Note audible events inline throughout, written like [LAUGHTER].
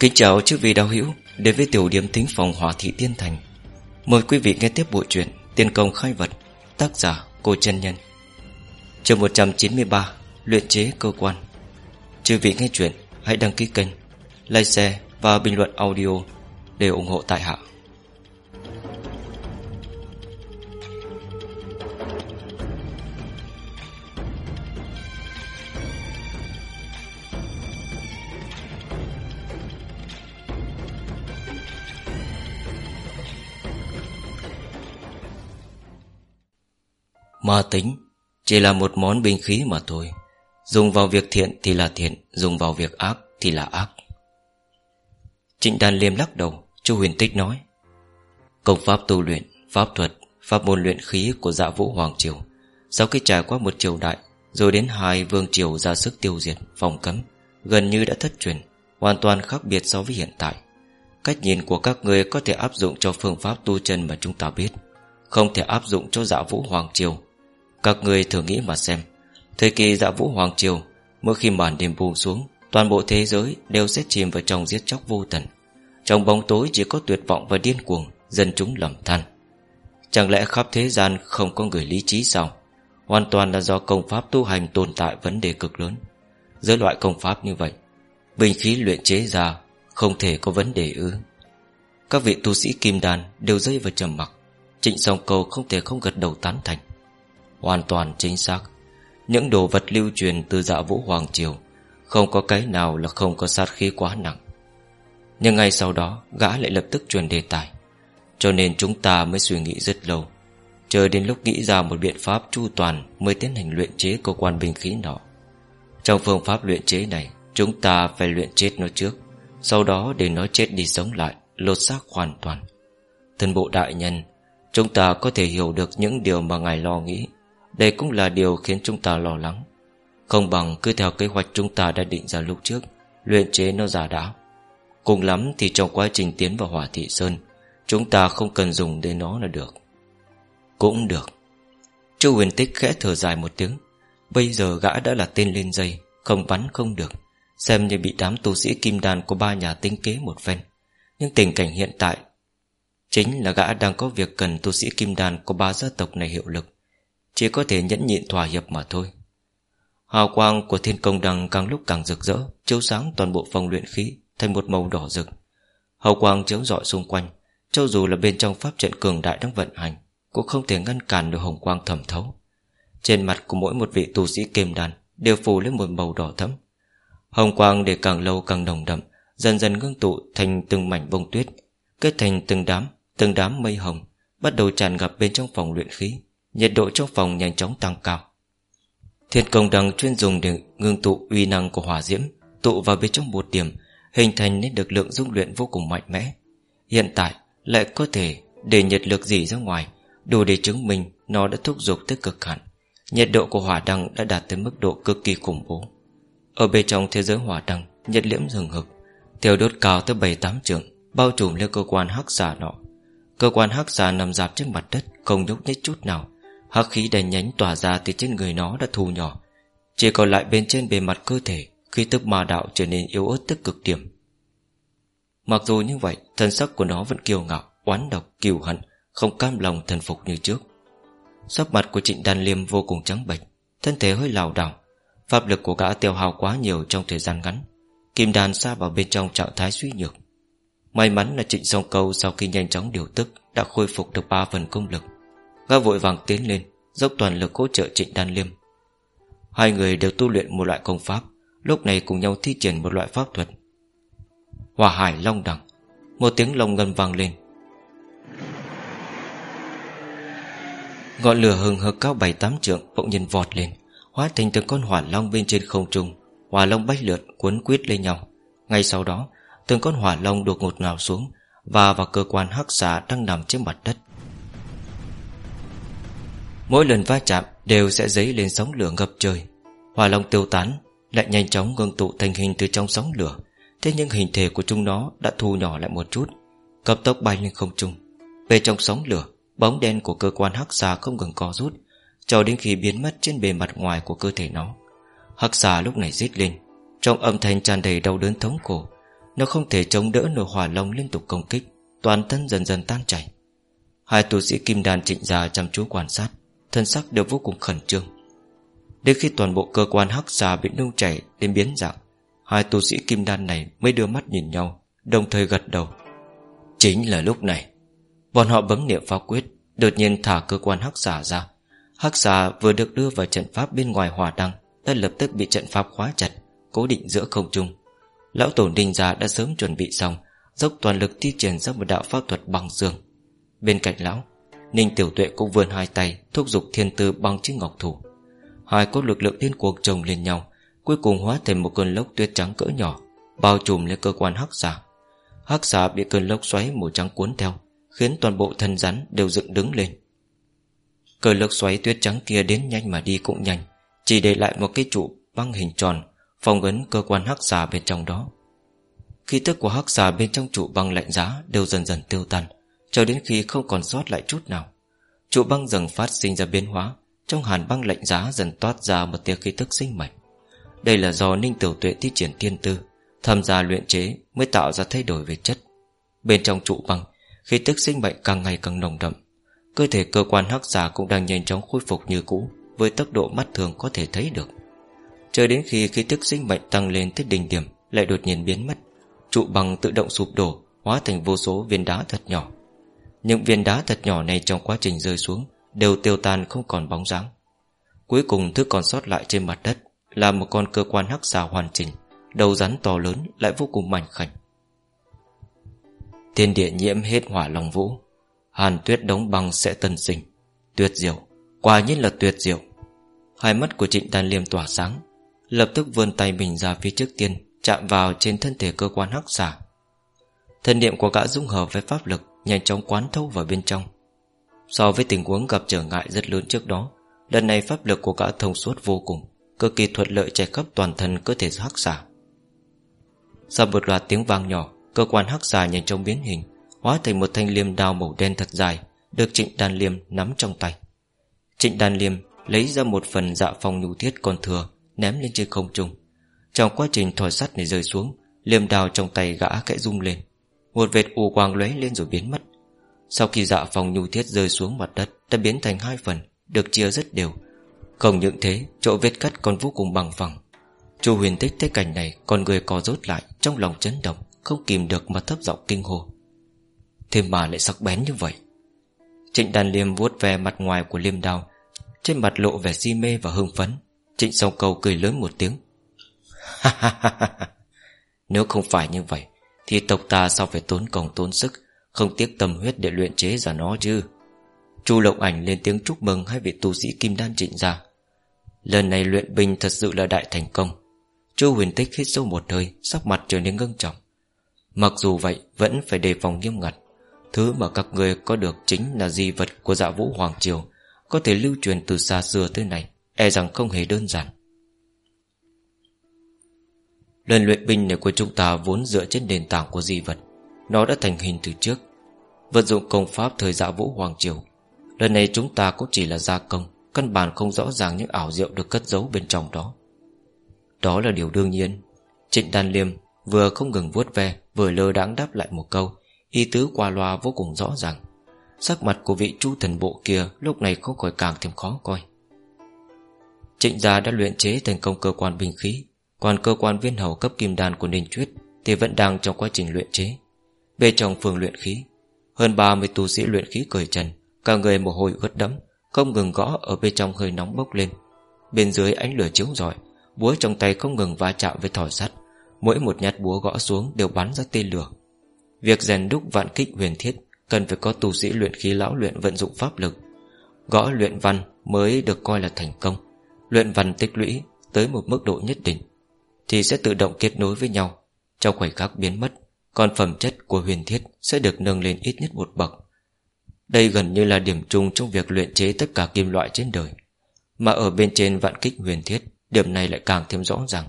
Kính chào chư vị đạo hữu Đến với tiểu điểm thính phòng Hòa Thị Tiên Thành. Mời quý vị nghe tiếp bộ truyện Tiên công khai vật, Tác giả Cô chân Nhân. Chương 193 Luyện chế cơ quan. Chư vị nghe chuyện Hãy đăng ký kênh, Like share và bình luận audio Để ủng hộ tại hạ. Ma tính Chỉ là một món binh khí mà thôi. Dùng vào việc thiện thì là thiện Dùng vào việc ác thì là ác. Trịnh Đàn liêm lắc đầu Chu huyền tích nói Công pháp tu luyện, pháp thuật Pháp môn luyện khí của dạ vũ Hoàng Triều Sau khi trải qua một triều đại Rồi đến hai vương triều ra sức tiêu diệt Phòng cấm Gần như đã thất truyền Hoàn toàn khác biệt so với hiện tại. Cách nhìn của các người có thể áp dụng cho phương pháp tu chân mà chúng ta biết Không thể áp dụng cho dạ vũ Hoàng Triều các người thử nghĩ mà xem. Thời kỳ dạ vũ Hoàng Triều, Mỗi khi màn đêm buông xuống, Toàn bộ thế giới đều sẽ chìm vào trong giết chóc vô tận. Trong bóng tối chỉ có tuyệt vọng và điên cuồng, Dân chúng lầm than. Chẳng lẽ khắp thế gian không có người lý trí sao? Hoàn toàn là do công pháp tu hành tồn tại vấn đề cực lớn. Giữa loại công pháp như vậy, Bình khí luyện chế ra Không thể có vấn đề ư. Các vị tu sĩ kim đàn đều rơi vào trầm mặc, Trịnh song cầu không thể không gật đầu tán thành. Hoàn toàn chính xác. Những đồ vật lưu truyền từ dạ vũ Hoàng Triều, Không có cái nào là không có sát khí quá nặng. Nhưng ngay sau đó, Gã lại lập tức truyền đề tài. Cho nên chúng ta mới suy nghĩ rất lâu. Chờ đến lúc nghĩ ra một biện pháp chu toàn Mới tiến hành luyện chế cơ quan binh khí nọ. Trong phương pháp luyện chế này, Chúng ta phải luyện chết nó trước, Sau đó để nó chết đi sống lại, Lột xác hoàn toàn. Thân bộ đại nhân, Chúng ta có thể hiểu được những điều mà ngài lo nghĩ đây cũng là điều khiến chúng ta lo lắng. Không bằng cứ theo kế hoạch chúng ta đã định ra lúc trước, Luyện chế nó giả đáo Cùng lắm thì trong quá trình tiến vào hỏa thị sơn, Chúng ta không cần dùng đến nó là được. Cũng được. Chu huyền tích khẽ thở dài một tiếng. Bây giờ gã đã là tên lên dây, Không bắn không được. Xem như bị đám tu sĩ kim đàn của ba nhà tinh kế một phen. Nhưng tình cảnh hiện tại Chính là gã đang có việc cần tu sĩ kim đàn của ba gia tộc này hiệu lực chỉ có thể nhẫn nhịn thỏa hiệp mà thôi. Hào quang của thiên công đằng càng lúc càng rực rỡ, Chiếu sáng toàn bộ phòng luyện khí Thành một màu đỏ rực. Hào quang chiếu rọi xung quanh, Cho dù là bên trong pháp trận cường đại đang vận hành, Cũng không thể ngăn cản được hồng quang thẩm thấu. Trên mặt của mỗi một vị tu sĩ kiềm đàn Đều phủ lên một màu đỏ thẫm. Hồng quang để càng lâu càng nồng đậm, Dần dần ngưng tụ thành từng mảnh bông tuyết, Kết thành từng đám Từng đám mây hồng, Bắt đầu tràn ngập bên trong phòng luyện khí nhiệt độ trong phòng nhanh chóng tăng cao. Thiên công đằng chuyên dùng để ngưng tụ uy năng của hỏa diễm tụ vào bên trong một điểm, hình thành nên lực lượng dung luyện vô cùng mạnh mẽ. Hiện tại lại có thể để nhiệt lực gì ra ngoài, đủ để chứng minh nó đã thúc giục tới cực hạn. Nhiệt độ của hỏa đăng đã đạt tới mức độ cực kỳ khủng bố. Ở bên trong thế giới hỏa đăng, nhiệt liễm rừng hực, tiêu đốt cao tới 7-8 trường, bao trùm lên cơ quan hắc giả nọ. Cơ quan hắc giả nằm dạp trên mặt đất, không nhúc nhích chút nào, Hắc khí đèn nhánh tỏa ra từ trên người nó đã thu nhỏ. Chỉ còn lại bên trên bề mặt cơ thể Khi tức ma đạo trở nên yếu ớt tức cực điểm. Mặc dù như vậy Thân sắc của nó vẫn kiêu ngạo Oán độc, kiều hận Không cam lòng thần phục như trước. Sắc mặt của trịnh đàn liêm vô cùng trắng bệch Thân thể hơi lảo đảo. Pháp lực của gã tiêu hao quá nhiều trong thời gian ngắn. Kim đàn xa vào bên trong trạng thái suy nhược. May mắn là trịnh song câu Sau khi nhanh chóng điều tức Đã khôi phục được 3 phần công lực. Gã vội vàng tiến lên, Dốc toàn lực hỗ trợ trịnh đan liêm. Hai người đều tu luyện một loại công pháp, Lúc này cùng nhau thi triển một loại pháp thuật. Hòa hải long đẳng, Một tiếng lồng ngân vang lên. Ngọn lửa hừng hực cao bảy tám trượng Bỗng nhiên vọt lên, Hóa thành từng con hỏa long bên trên không trung, Hỏa long bách lượt cuốn quyết lên nhau. Ngay sau đó, Từng con hỏa long đột ngột nào xuống Và vào cơ quan hắc xà đang nằm trên mặt đất. Mỗi lần va chạm đều sẽ dấy lên sóng lửa ngập trời. Hỏa long tiêu tán, Lại nhanh chóng ngưng tụ thành hình từ trong sóng lửa. Thế nhưng hình thể của chúng nó Đã thu nhỏ lại một chút, Cấp tốc bay lên không trung. Về trong sóng lửa, Bóng đen của cơ quan hắc xà không ngừng co rút, Cho đến khi biến mất trên bề mặt ngoài của cơ thể nó. Hắc xà lúc này rít lên, Trong âm thanh tràn đầy đau đớn thống cổ Nó không thể chống đỡ nổi hỏa long liên tục công kích, Toàn thân dần dần tan chảy. Hai tu sĩ kim đàn trịnh già chăm chú quan sát. Thân sắc đều vô cùng khẩn trương. Đến khi toàn bộ cơ quan hắc xà bị nung chảy đến biến dạng, Hai tu sĩ kim đan này mới đưa mắt nhìn nhau, Đồng thời gật đầu. Chính là lúc này, Bọn họ bấm niệm phá quyết, Đột nhiên thả cơ quan hắc xà ra. Hắc xà vừa được đưa vào trận pháp bên ngoài hỏa đăng, Đã lập tức bị trận pháp khóa chặt, Cố định giữa không trung. Lão tổ đình già đã sớm chuẩn bị xong, Dốc toàn lực thi triển ra một đạo pháp thuật bằng dương Bên cạnh lão Ninh tiểu tuệ cũng vươn hai tay, Thúc giục thiên tư bằng chiếc ngọc thủ. Hai cốt lực lượng điên cuồng chồng lên nhau, Cuối cùng hóa thành một cơn lốc tuyết trắng cỡ nhỏ, Bao trùm lên cơ quan hắc xà. Hắc xà bị cơn lốc xoáy màu trắng cuốn theo, Khiến toàn bộ thân rắn đều dựng đứng lên. Cơn lốc xoáy tuyết trắng kia đến nhanh mà đi cũng nhanh, Chỉ để lại một cái trụ băng hình tròn Phòng ấn cơ quan hắc xà bên trong đó. Khí tức của hắc xà bên trong trụ băng lạnh giá Đều dần dần tiêu tan. Cho đến khi không còn sót lại chút nào, Trụ băng dần phát sinh ra biến hóa, Trong hàn băng lạnh giá dần toát ra Một tia khí tức sinh mệnh. Đây là do Ninh Tiểu Tuệ thi triển tiên tư, Tham gia luyện chế mới tạo ra thay đổi về chất. Bên trong trụ băng, Khí tức sinh mệnh càng ngày càng nồng đậm. Cơ thể cơ quan hắc giả cũng đang nhanh chóng khôi phục như cũ, Với tốc độ mắt thường có thể thấy được. Chờ đến khi khí tức sinh mệnh tăng lên tới đỉnh điểm, Lại đột nhiên biến mất. Trụ băng tự động sụp đổ, Hóa thành vô số viên đá thật nhỏ. Những viên đá thật nhỏ này trong quá trình rơi xuống Đều tiêu tan không còn bóng dáng. Cuối cùng thứ còn sót lại trên mặt đất Là một con cơ quan hắc xà hoàn chỉnh, Đầu rắn to lớn lại vô cùng mảnh khảnh. Thiên địa nhiễm hết hỏa lòng vũ, Hàn tuyết đóng băng sẽ tân sinh Tuyệt diệu, Quả nhiên là tuyệt diệu. Hai mắt của trịnh đàn liêm tỏa sáng, Lập tức vươn tay mình ra phía trước tiên, Chạm vào trên thân thể cơ quan hắc xà. Thân niệm của gã dung hợp với pháp lực Nhanh chóng quán thâu vào bên trong. So với tình huống gặp trở ngại rất lớn trước đó, Lần này pháp lực của gã thông suốt vô cùng, Cực kỳ thuận lợi chạy khắp toàn thân cơ thể hắc xà. Sau một loạt tiếng vang nhỏ, Cơ quan hắc xà nhanh chóng biến hình, Hóa thành một thanh liêm đao màu đen thật dài, Được trịnh đàn liêm nắm trong tay. Trịnh đàn liêm lấy ra một phần dạ phòng nhu thiết còn thừa, Ném lên trên không trung. Trong quá trình thỏi sắt này rơi xuống, Liêm đào trong tay gã kẽ rung lên. Một vệt u quang lóe lên rồi biến mất. Sau khi dạ phòng nhu thiết rơi xuống mặt đất, Đã biến thành hai phần, Được chia rất đều. Không những thế, chỗ vết cắt còn vô cùng bằng phẳng. Chu huyền tích thấy cảnh này, Con người co rốt lại, trong lòng chấn động, Không kìm được mà thấp giọng kinh hồ Thế mà lại sắc bén như vậy. Trịnh đàn liêm vuốt về mặt ngoài của liêm đao. Trên mặt lộ vẻ si mê và hưng phấn. Trịnh song cầu cười lớn một tiếng. Nếu không phải như vậy thì tộc ta sao phải tốn công tốn sức, Không tiếc tâm huyết để luyện chế ra nó chứ? Chu Lộc Ảnh lên tiếng chúc mừng Hai vị tu sĩ kim đan trịnh ra Lần này luyện binh thật sự là đại thành công. Chu huyền tích hít sâu một hơi, Sắc mặt trở nên ngưng trọng. Mặc dù vậy, vẫn phải đề phòng nghiêm ngặt. Thứ mà các người có được chính là di vật của dạ vũ Hoàng Triều, Có thể lưu truyền từ xa xưa tới này E rằng không hề đơn giản. Lần luyện binh này của chúng ta vốn dựa trên nền tảng của di vật. Nó đã thành hình từ trước. Vận dụng công pháp thời dạ vũ Hoàng Triều. Lần này chúng ta cũng chỉ là gia công, Căn bản không rõ ràng những ảo diệu được cất giấu bên trong đó. Đó là điều đương nhiên. Trịnh Đan Liêm vừa không ngừng vuốt ve, Vừa lơ đãng đáp lại một câu. Ý tứ qua loa vô cùng rõ ràng. Sắc mặt của vị chu thần bộ kia Lúc này không khỏi càng thêm khó coi. Trịnh gia đã luyện chế thành công cơ quan binh khí. Còn cơ quan viên hầu cấp kim đan của Ninh Chuyết Thì vẫn đang trong quá trình luyện chế. Bên trong phường luyện khí, Hơn 30 tu sĩ luyện khí cởi trần, Cả người mồ hôi ướt đẫm, Không ngừng gõ ở bên trong hơi nóng bốc lên. Bên dưới ánh lửa chiếu rọi, Búa trong tay không ngừng va chạm với thỏi sắt. Mỗi một nhát búa gõ xuống đều bắn ra tên lửa. Việc rèn đúc vạn kích huyền thiết Cần phải có tu sĩ luyện khí lão luyện vận dụng pháp lực. Gõ luyện văn mới được coi là thành công. Luyện văn tích lũy tới một mức độ nhất định. Thì sẽ tự động kết nối với nhau. Trong khoảnh khắc biến mất Còn phẩm chất của huyền thiết Sẽ được nâng lên ít nhất một bậc. Đây gần như là điểm chung trong việc luyện chế Tất cả kim loại trên đời. Mà ở bên trên vạn kích huyền thiết, Điểm này lại càng thêm rõ ràng.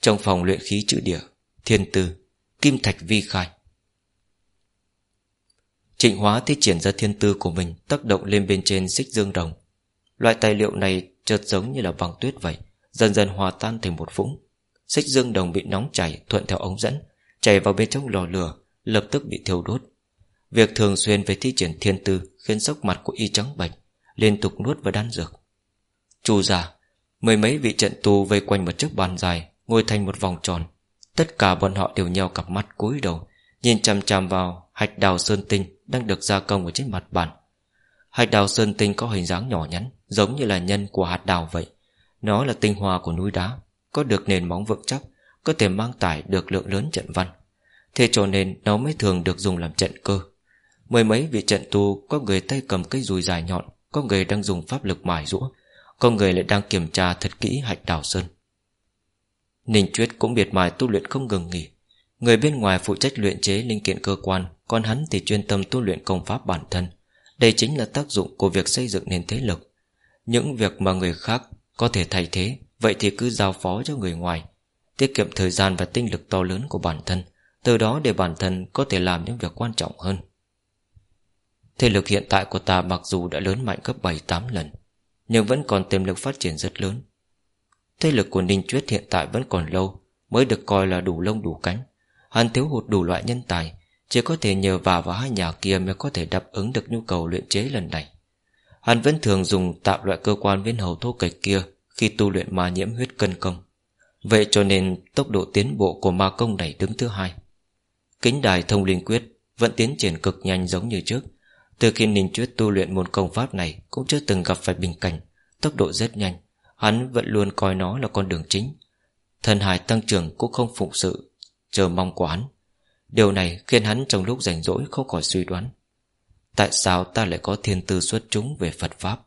Trong phòng luyện khí chữ địa, Thiên tư, Kim thạch vi khai. Trịnh hóa thi triển ra thiên tư của mình, Tác động lên bên trên xích dương đồng. Loại tài liệu này chợt giống như là băng tuyết vậy, Dần dần hòa tan thành một vũng. Xích dương đồng bị nóng chảy, thuận theo ống dẫn, Chảy vào bên trong lò lửa, Lập tức bị thiêu đốt. Việc thường xuyên về thi triển thiên tư Khiến sốc mặt của y trắng bạch Liên tục nuốt vào đan dược. Chu giả Mười mấy vị trận tù vây quanh một chiếc bàn dài, Ngồi thành một vòng tròn. Tất cả bọn họ đều nheo cặp mắt cúi đầu, Nhìn chằm chằm vào hạch đào sơn tinh Đang được gia công ở trên mặt bàn. Hạch đào sơn tinh có hình dáng nhỏ nhắn, Giống như là nhân của hạt đào vậy. Nó là tinh hoa của núi đá. Có được nền móng vững chắc, Có thể mang tải được lượng lớn trận văn. Thế cho nên nó mới thường được dùng làm trận cơ. Mười mấy vị trận tu Có người tay cầm cây dùi dài nhọn, Có người đang dùng pháp lực mài rũa, Có người lại đang kiểm tra thật kỹ hạch đào sơn. Ninh Chuyết cũng biệt mài tu luyện không ngừng nghỉ. Người bên ngoài phụ trách luyện chế linh kiện cơ quan, Còn hắn thì chuyên tâm tu luyện công pháp bản thân. Đây chính là tác dụng của việc xây dựng nền thế lực. Những việc mà người khác có thể thay thế Vậy thì cứ giao phó cho người ngoài, Tiết kiệm thời gian và tinh lực to lớn của bản thân, Từ đó để bản thân có thể làm những việc quan trọng hơn. Thế lực hiện tại của ta mặc dù đã lớn mạnh gấp 7-8 lần, Nhưng vẫn còn tiềm lực phát triển rất lớn. Thế lực của Ninh Chuyết hiện tại vẫn còn lâu, Mới được coi là đủ lông đủ cánh. Hắn thiếu hụt đủ loại nhân tài, Chỉ có thể nhờ vào vào hai nhà kia Mới có thể đáp ứng được nhu cầu luyện chế lần này. Hắn vẫn thường dùng tạo loại cơ quan viên hầu thô kịch kia khi tu luyện ma nhiễm huyết cân công. Vậy cho nên tốc độ tiến bộ của ma công này đứng thứ hai. Kính đài thông linh quyết Vẫn tiến triển cực nhanh giống như trước. Từ khi Ninh Chuyết tu luyện môn công pháp này Cũng chưa từng gặp phải bình cảnh, Tốc độ rất nhanh. Hắn vẫn luôn coi nó là con đường chính. Thần hải tăng trưởng cũng không phụng sự, Chờ mong của hắn. Điều này khiến hắn trong lúc rảnh rỗi không khỏi suy đoán. Tại sao ta lại có thiên tư xuất chúng về Phật Pháp?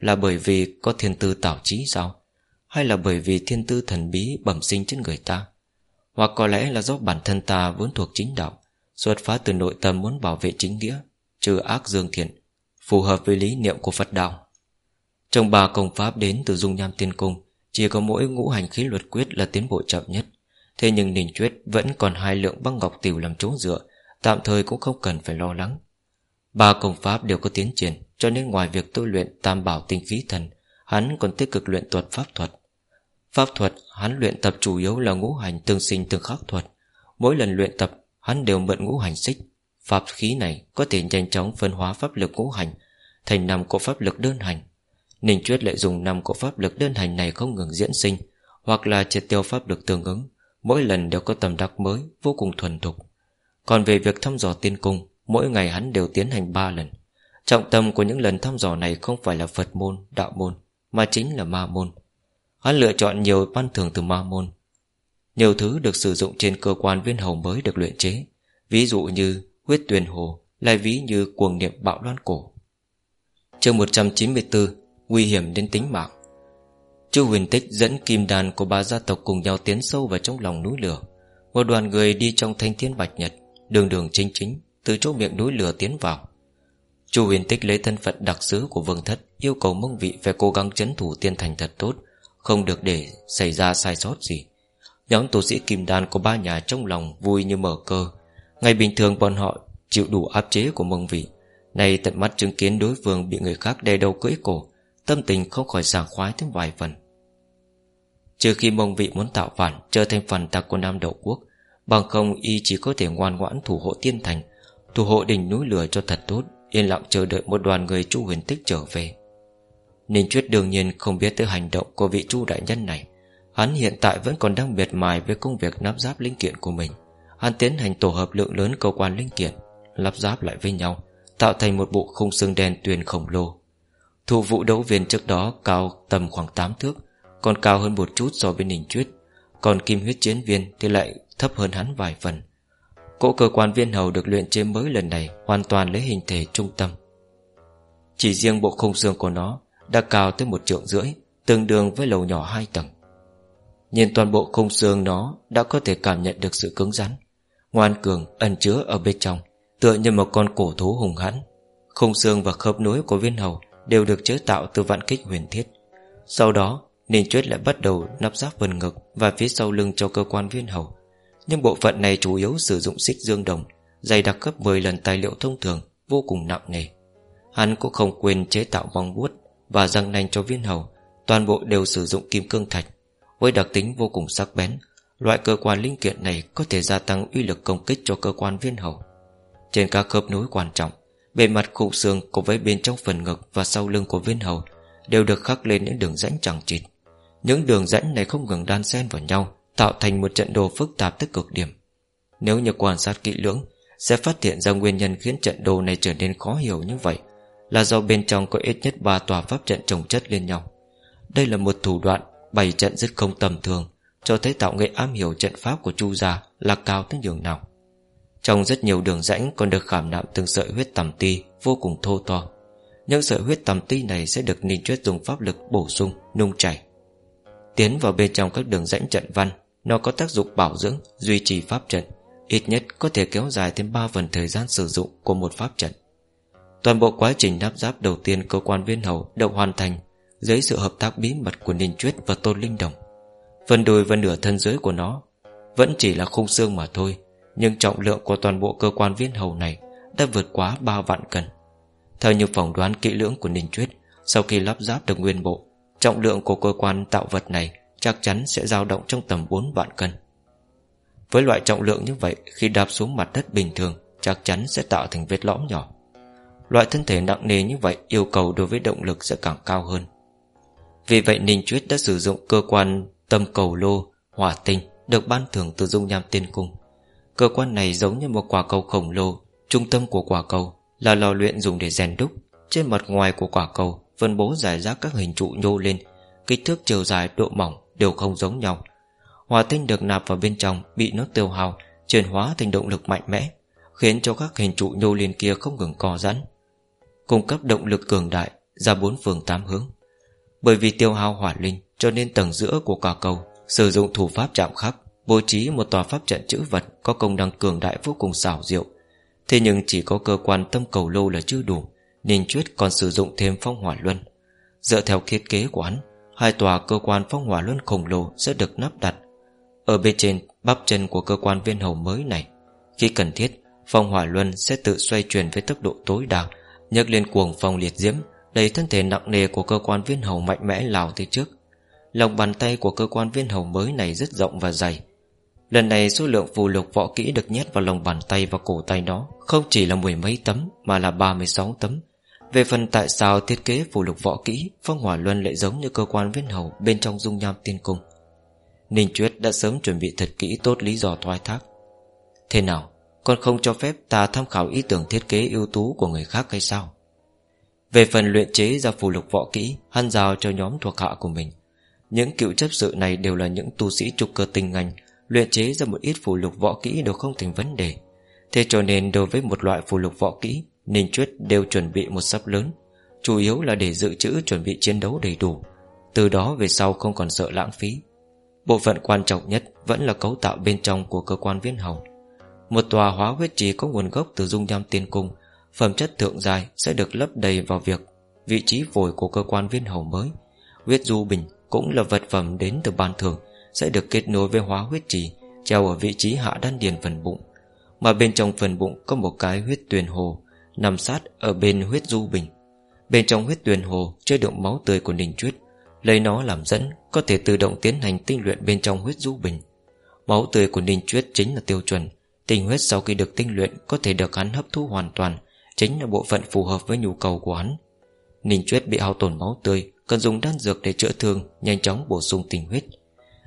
Là bởi vì có thiên tư tạo trí sao? Hay là bởi vì thiên tư thần bí bẩm sinh trên người ta? Hoặc có lẽ là do bản thân ta vốn thuộc chính đạo, Xuất phát từ nội tâm muốn bảo vệ chính nghĩa, Trừ ác dương thiện, Phù hợp với lý niệm của Phật đạo. Trong ba công pháp đến từ dung nham tiên cung, Chỉ có mỗi ngũ hành khí luật quyết là tiến bộ chậm nhất. Thế nhưng Ninh Chuyết vẫn còn hai lượng băng ngọc tiểu làm chỗ dựa, Tạm thời cũng không cần phải lo lắng. Ba công pháp đều có tiến triển cho nên ngoài việc tôi luyện tam bảo tinh khí thần, Hắn còn tích cực luyện thuật pháp thuật. Pháp thuật hắn luyện tập chủ yếu là ngũ hành tương sinh tương khắc thuật. Mỗi lần luyện tập, hắn đều mượn ngũ hành xích. Pháp khí này có thể nhanh chóng phân hóa pháp lực ngũ hành Thành năm cỗ pháp lực đơn hành. Ninh Chuyết lại dùng năm cỗ pháp lực đơn hành này không ngừng diễn sinh, Hoặc là triệt tiêu pháp lực tương ứng. Mỗi lần đều có tầm đắc mới, Vô cùng thuần thục. Còn về việc thăm dò tiên cung, Mỗi ngày hắn đều tiến hành 3 lần. Trọng tâm của những lần thăm dò này Không phải là Phật môn, đạo môn Mà chính là ma môn. Hắn lựa chọn nhiều ban thường từ ma môn. Nhiều thứ được sử dụng trên cơ quan viên hầu mới được luyện chế Ví dụ như huyết tuyền hồ Lại ví như cuồng niệm bạo loan cổ. Chương 194 Nguy hiểm đến tính mạng. Chu huyền tích dẫn kim đàn của ba gia tộc Cùng nhau tiến sâu vào trong lòng núi lửa. Một đoàn người đi trong thanh thiên bạch nhật Đường đường chính chính Từ chỗ miệng núi lửa tiến vào. Chu huyền tích lấy thân phận đặc sứ của vương thất, Yêu cầu mông vị phải cố gắng chấn thủ tiên thành thật tốt, Không được để xảy ra sai sót gì. Nhóm tu sĩ kim đan của ba nhà trong lòng Vui như mở cơ. Ngày bình thường bọn họ chịu đủ áp chế của mông vị. Nay tận mắt chứng kiến đối phương Bị người khác đè đầu cưỡi cổ, Tâm tình không khỏi sảng khoái thêm vài phần. Trừ khi mông vị muốn tạo phản, Trở thành phần tạc của Nam Đậu Quốc, Bằng không y chỉ có thể ngoan ngoãn thủ hộ tiên thành, Thủ hộ đỉnh núi lửa cho thật tốt. Yên lặng chờ đợi một đoàn người chu huyền tích trở về. Ninh Chuyết đương nhiên không biết tới hành động của vị chu đại nhân này. Hắn hiện tại vẫn còn đang biệt mài với công việc nắp ráp linh kiện của mình. Hắn tiến hành tổ hợp lượng lớn cơ quan linh kiện, Lắp ráp lại với nhau, Tạo thành một bộ khung xương đen tuyền khổng lồ. Thủ vụ đấu viên trước đó cao tầm khoảng 8 thước, Còn cao hơn một chút so với Ninh Chuyết Còn kim huyết chiến viên thì lại thấp hơn hắn vài phần. Cỗ cơ quan viên hầu được luyện chế mới lần này Hoàn toàn lấy hình thể trung tâm. Chỉ riêng bộ khung xương của nó Đã cao tới một trượng rưỡi, Tương đương với lầu nhỏ hai tầng. Nhìn toàn bộ khung xương nó Đã có thể cảm nhận được sự cứng rắn, Ngoan cường, ẩn chứa ở bên trong, Tựa như một con cổ thú hùng hãn. Khung xương và khớp nối của viên hầu Đều được chế tạo từ vạn kích huyền thiết. Sau đó, Ninh Chuyết lại bắt đầu nắp giáp phần ngực Và phía sau lưng cho cơ quan viên hầu. Nhưng bộ phận này chủ yếu sử dụng xích dương đồng, Dày đặc gấp 10 lần tài liệu thông thường, Vô cùng nặng nề. Hắn cũng không quên chế tạo bong vuốt Và răng nanh cho viên hầu, Toàn bộ đều sử dụng kim cương thạch, Với đặc tính vô cùng sắc bén. Loại cơ quan linh kiện này Có thể gia tăng uy lực công kích cho cơ quan viên hầu. Trên các khớp nối quan trọng, Bề mặt khung xương cùng với bên trong phần ngực Và sau lưng của viên hầu Đều được khắc lên những đường rãnh chẳng chịt. Những đường rãnh này không ngừng đan xen vào nhau Tạo thành một trận đồ phức tạp tới cực điểm. Nếu như quan sát kỹ lưỡng Sẽ phát hiện ra nguyên nhân khiến trận đồ này trở nên khó hiểu như vậy Là do bên trong có ít nhất ba tòa pháp trận trồng chất lên nhau. Đây là một thủ đoạn Bày trận rất không tầm thường Cho thấy tạo nghệ am hiểu trận pháp của Chu gia Là cao tới nhường nào. Trong rất nhiều đường rãnh còn được khảm nạm từng sợi huyết tầm ti Vô cùng thô to. Những sợi huyết tầm ti này sẽ được Ninh Chuyết dùng pháp lực bổ sung, nung chảy. Tiến vào bên trong các đường rãnh trận văn nó có tác dụng bảo dưỡng, duy trì pháp trận Ít nhất có thể kéo dài thêm 3 phần thời gian sử dụng của một pháp trận. Toàn bộ quá trình nắp giáp đầu tiên cơ quan viên hầu được hoàn thành dưới sự hợp tác bí mật của Ninh Chuyết và Tôn Linh Đồng. Phần đùi và nửa thân dưới của nó Vẫn chỉ là khung xương mà thôi Nhưng trọng lượng của toàn bộ cơ quan viên hầu này Đã vượt quá 3 vạn cân. Theo như phỏng đoán kỹ lưỡng của Ninh Chuyết Sau khi lắp ráp được nguyên bộ Trọng lượng của cơ quan tạo vật này Chắc chắn sẽ dao động trong tầm 4 vạn cân Với loại trọng lượng như vậy Khi đạp xuống mặt đất bình thường Chắc chắn sẽ tạo thành vết lõm nhỏ Loại thân thể nặng nề như vậy Yêu cầu đối với động lực sẽ càng cao hơn vì vậy Ninh Chuyết đã sử dụng cơ quan tâm cầu lô, hỏa tinh được ban thưởng từ dung nham tiên cung. Cơ quan này giống như một quả cầu khổng lồ, trung tâm của quả cầu là lò luyện dùng để rèn đúc. Trên mặt ngoài của quả cầu phân bố giải rác các hình trụ nhô lên, kích thước chiều dài, độ mỏng đều không giống nhau. Hỏa tinh được nạp vào bên trong bị nó tiêu hao, chuyển hóa thành động lực mạnh mẽ, khiến cho các hình trụ nhô liền kia không ngừng co giãn, cung cấp động lực cường đại ra bốn phương tám hướng. Bởi vì tiêu hao hỏa linh Cho nên tầng giữa của quả cầu Sử dụng thủ pháp chạm khắc Bố trí một tòa pháp trận chữ vật Có công năng cường đại vô cùng xảo diệu Thế nhưng chỉ có cơ quan tâm cầu lâu là chưa đủ Ninh Chuyết còn sử dụng thêm phong hỏa luân Dựa theo thiết kế của hắn Hai tòa cơ quan phong hỏa luân khổng lồ Sẽ được nắp đặt. Ở bên trên, bắp chân của cơ quan viên hầu mới này. Khi cần thiết Phong hỏa luân sẽ tự xoay chuyển với tốc độ tối đa. Nhấc lên cuồng phong liệt diễm, Đẩy thân thể nặng nề của cơ quan viên hầu mạnh mẽ lào tới trước. Lòng bàn tay của cơ quan viên hầu mới này rất rộng và dày. Lần này số lượng phù lục võ kỹ được nhét vào lòng bàn tay và cổ tay nó Không chỉ là mười mấy tấm, Mà là 36 tấm. Về phần tại sao thiết kế phù lục võ kỹ, Phong hỏa luân lại giống như cơ quan viên hầu Bên trong dung nham tiên cung? Ninh Chuyết đã sớm chuẩn bị thật kỹ tốt lý do thoái thác. Thế nào Con không cho phép ta tham khảo ý tưởng thiết kế ưu tú của người khác hay sao? Về phần luyện chế ra phù lục võ kỹ, Hắn giao cho nhóm thuộc hạ của mình. Những cựu chấp sự này đều là những tu sĩ trục cơ tinh ngành, Luyện chế ra một ít phù lục võ kỹ đều không thành vấn đề. Thế cho nên đối với một loại phù lục võ kỹ Ninh Chuyết đều chuẩn bị một sắp lớn, Chủ yếu là để dự trữ chuẩn bị chiến đấu đầy đủ. Từ đó về sau không còn sợ lãng phí. Bộ phận quan trọng nhất Vẫn là cấu tạo bên trong của cơ quan viên hồng Một tòa hóa huyết trì có nguồn gốc từ dung nham tiên cung, Phẩm chất thượng dài sẽ được lấp đầy vào việc Vị trí phổi của cơ quan viên hầu mới. Huyết du bình cũng là vật phẩm đến từ ban thường Sẽ được kết nối với hóa huyết trì, Treo ở vị trí hạ đan điền phần bụng. Mà bên trong phần bụng có một cái huyết tuyền hồ Nằm sát ở bên huyết du bình. Bên trong huyết tuyền hồ chứa đựng máu tươi của Ninh Chuyết, Lấy nó làm dẫn, Có thể tự động tiến hành tinh luyện bên trong huyết du bình. Máu tươi của Ninh Chuyết chính là tiêu chuẩn, Tinh huyết sau khi được tinh luyện Có thể được hắn hấp thu hoàn toàn, Chính là bộ phận phù hợp với nhu cầu của hắn. Ninh Chuyết bị hao tổn máu tươi, Cần dùng đan dược để chữa thương, Nhanh chóng bổ sung tình huyết.